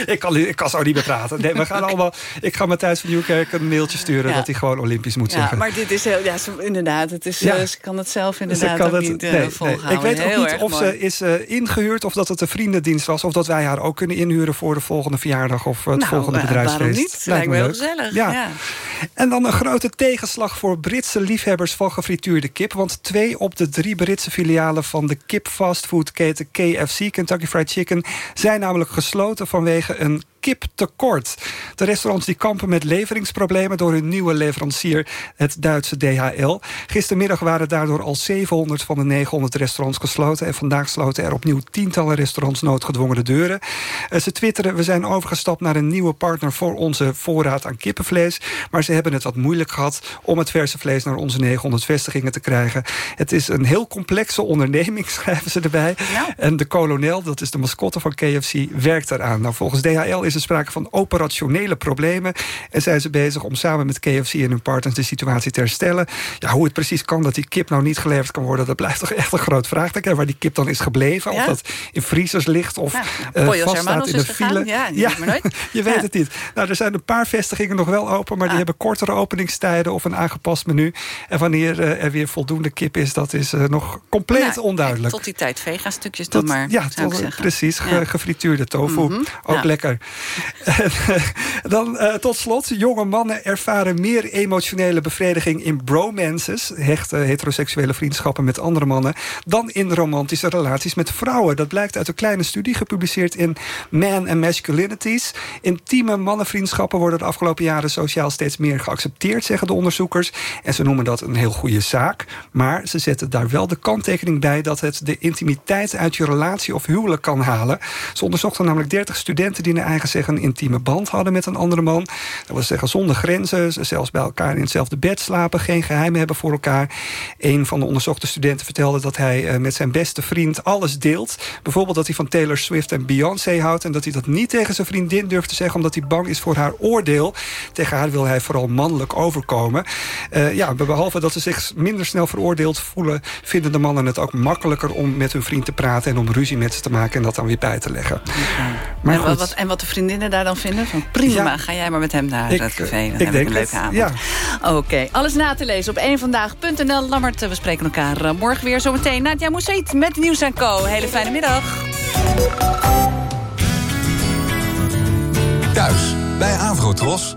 ik, kan, ik kan zo niet meer praten. Nee, we gaan allemaal, ik ga Matthijs van Nieuwkerk een mailtje sturen... Ja. dat hij gewoon Olympisch moet Ja, zeggen. maar dit is heel, ja, ze- inderdaad, het is, Ja. eh, ze kan het zelf Ze inderdaad kan ook het- niet nee, nee. volhouden. Ik weet ook niet of mooi. ze is eh, ingehuurd... of dat het een vriendendienst was... of dat wij haar ook kunnen inhuren voor de volgende verjaardag... of het Nou, volgende bedrijfsfeest. waarom niet? Lijkt me heel gezellig, ja. En dan een grote tegenslag voor Britse liefhebbers van gefrituurde kip. Want twee op de drie Britse filialen van de kipfastfoodketen KFC, Kentucky Fried Chicken, zijn namelijk gesloten vanwege een kiptekort. De restaurants die kampen met leveringsproblemen door hun nieuwe leverancier, het Duitse DHL. Gistermiddag waren daardoor al 700 van de 900 restaurants gesloten. En vandaag sloten er opnieuw tientallen restaurants noodgedwongen de deuren. Eh, Ze twitteren, we zijn overgestapt naar een nieuwe partner voor onze voorraad aan kippenvlees. Maar ze hebben het wat moeilijk gehad om het verse vlees naar onze 900 vestigingen te krijgen. Het is een heel complexe onderneming, schrijven ze erbij. En de kolonel, dat is de mascotte van KFC, werkt eraan. Nou, volgens DHL is er sprake van operationele problemen. En zijn ze bezig om samen met KFC en hun partners de situatie te herstellen. Ja, hoe het precies kan dat die kip nou niet geleverd kan worden, dat blijft toch echt een groot vraagteken. En Waar die kip dan is gebleven. Of Ja. dat in vriezers ligt of Ja, vaststaat Hermanos in de is file. Ja, nooit. je weet Ja. het niet. Nou, er zijn een paar vestigingen nog wel open, maar die hebben kortere openingstijden of een aangepast menu. En wanneer eh, er weer voldoende kip is, dat is eh, nog compleet Nou, onduidelijk. Tot die tijd vega-stukjes Tot- dan maar, ja, tot- precies. ge- Ja. Gefrituurde tofu. Mhm, Ook ja. lekker. Eh, Dan eh, tot slot. Jonge mannen ervaren meer emotionele bevrediging in bromances. Hechte heteroseksuele vriendschappen met andere mannen. Dan in romantische relaties met vrouwen. Dat blijkt uit een kleine studie gepubliceerd in Man and Masculinities. Intieme mannenvriendschappen worden de afgelopen jaren sociaal steeds meer geaccepteerd, zeggen de onderzoekers. En ze noemen dat een heel goede zaak. Maar ze zetten daar wel de kanttekening bij dat het de intimiteit uit je relatie of huwelijk kan halen. Ze onderzochten namelijk 30 studenten die naar eigen zeggen een intieme band hadden met een andere man. Dat wil zeggen zonder grenzen, ze zelfs bij elkaar in hetzelfde bed slapen, geen geheimen hebben voor elkaar. Een van de onderzochte studenten vertelde dat hij eh, met zijn beste vriend alles deelt. Bijvoorbeeld dat hij van Taylor Swift en Beyoncé houdt en dat hij dat niet tegen zijn vriendin durft te zeggen omdat hij bang is voor haar oordeel. Tegen haar wil hij vooral mannelijk overkomen. Eh, ja, behalve dat ze zich minder snel veroordeeld voelen, vinden de mannen het ook makkelijker om met hun vriend te praten en om ruzie met ze te maken en dat dan weer bij te leggen. Maar en, goed. wat, en wat de vriendinnen daar dan vinden? Van prima, Ja. ga jij maar met hem naar Ik, het café. eh, Dan ik heb denk een leuke avond. Oké, alles na te lezen op eenvandaag.nl. Lammert, we spreken elkaar eh, morgen weer zometeen. Nadia Moussaïd met Nieuws en Co. Hele fijne middag. Thuis bij Avrotros.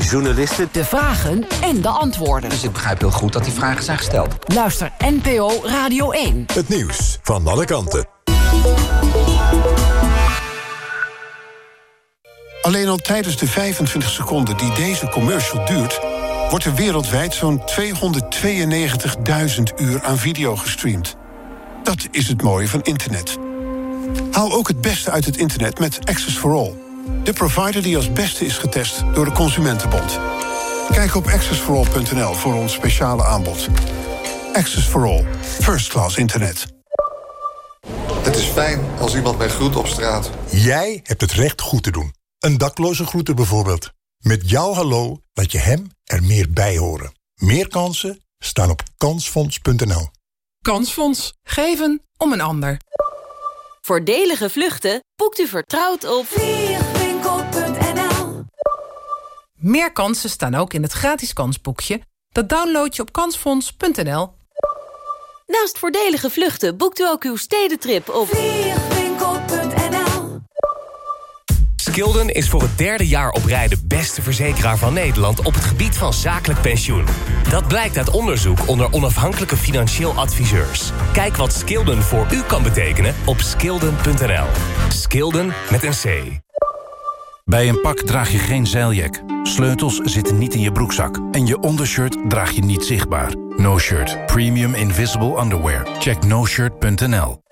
journalisten. De vragen en de antwoorden. Dus ik begrijp heel goed dat die vragen zijn gesteld. Luister NPO Radio 1. Het nieuws van alle kanten. Alleen al tijdens de 25 seconden die deze commercial duurt... wordt er wereldwijd zo'n 292.000 uur aan video gestreamd. Dat is het mooie van internet. Haal ook het beste uit het internet met Access for All. De provider die als beste is getest door de Consumentenbond. Kijk op accessforall.nl voor ons speciale aanbod. Access for All. First class internet. Het is fijn als iemand mij groet op straat. Jij hebt het recht goed te doen. Een dakloze groeten bijvoorbeeld. Met jouw hallo laat je hem er meer bij horen. Meer kansen, staan op kansfonds.nl. Kansfonds. Geven om een ander. Voordelige vluchten boekt u vertrouwd op. Meer kansen staan ook in het gratis kansboekje. Dat download je op kansfonds.nl. Naast voordelige vluchten boekt u ook uw stedentrip op vliegwinkel.nl. Skilden is voor het derde jaar op rij de beste verzekeraar van Nederland op het gebied van zakelijk pensioen. Dat blijkt uit onderzoek onder onafhankelijke financieel adviseurs. Kijk wat Skilden voor u kan betekenen op skilden.nl. Skilden met een C. Bij een pak draag je geen zeiljak. Sleutels zitten niet in je broekzak. En je ondershirt draag je niet zichtbaar. No Shirt. Premium Invisible Underwear. Check noshirt.nl.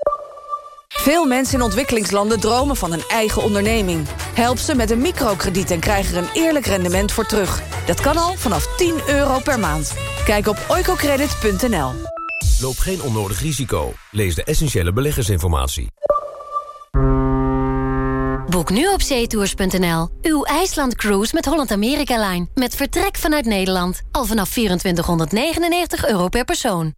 Veel mensen in ontwikkelingslanden dromen van een eigen onderneming. Help ze met een microkrediet en krijg er een eerlijk rendement voor terug. Dat kan al vanaf 10 euro per maand. Kijk op oicocredit.nl. Loop geen onnodig risico. Lees de essentiële beleggersinformatie. Boek nu op zeetours.nl. Uw IJsland cruise met Holland America Line. Met vertrek vanuit Nederland. Al vanaf 2499 euro per persoon.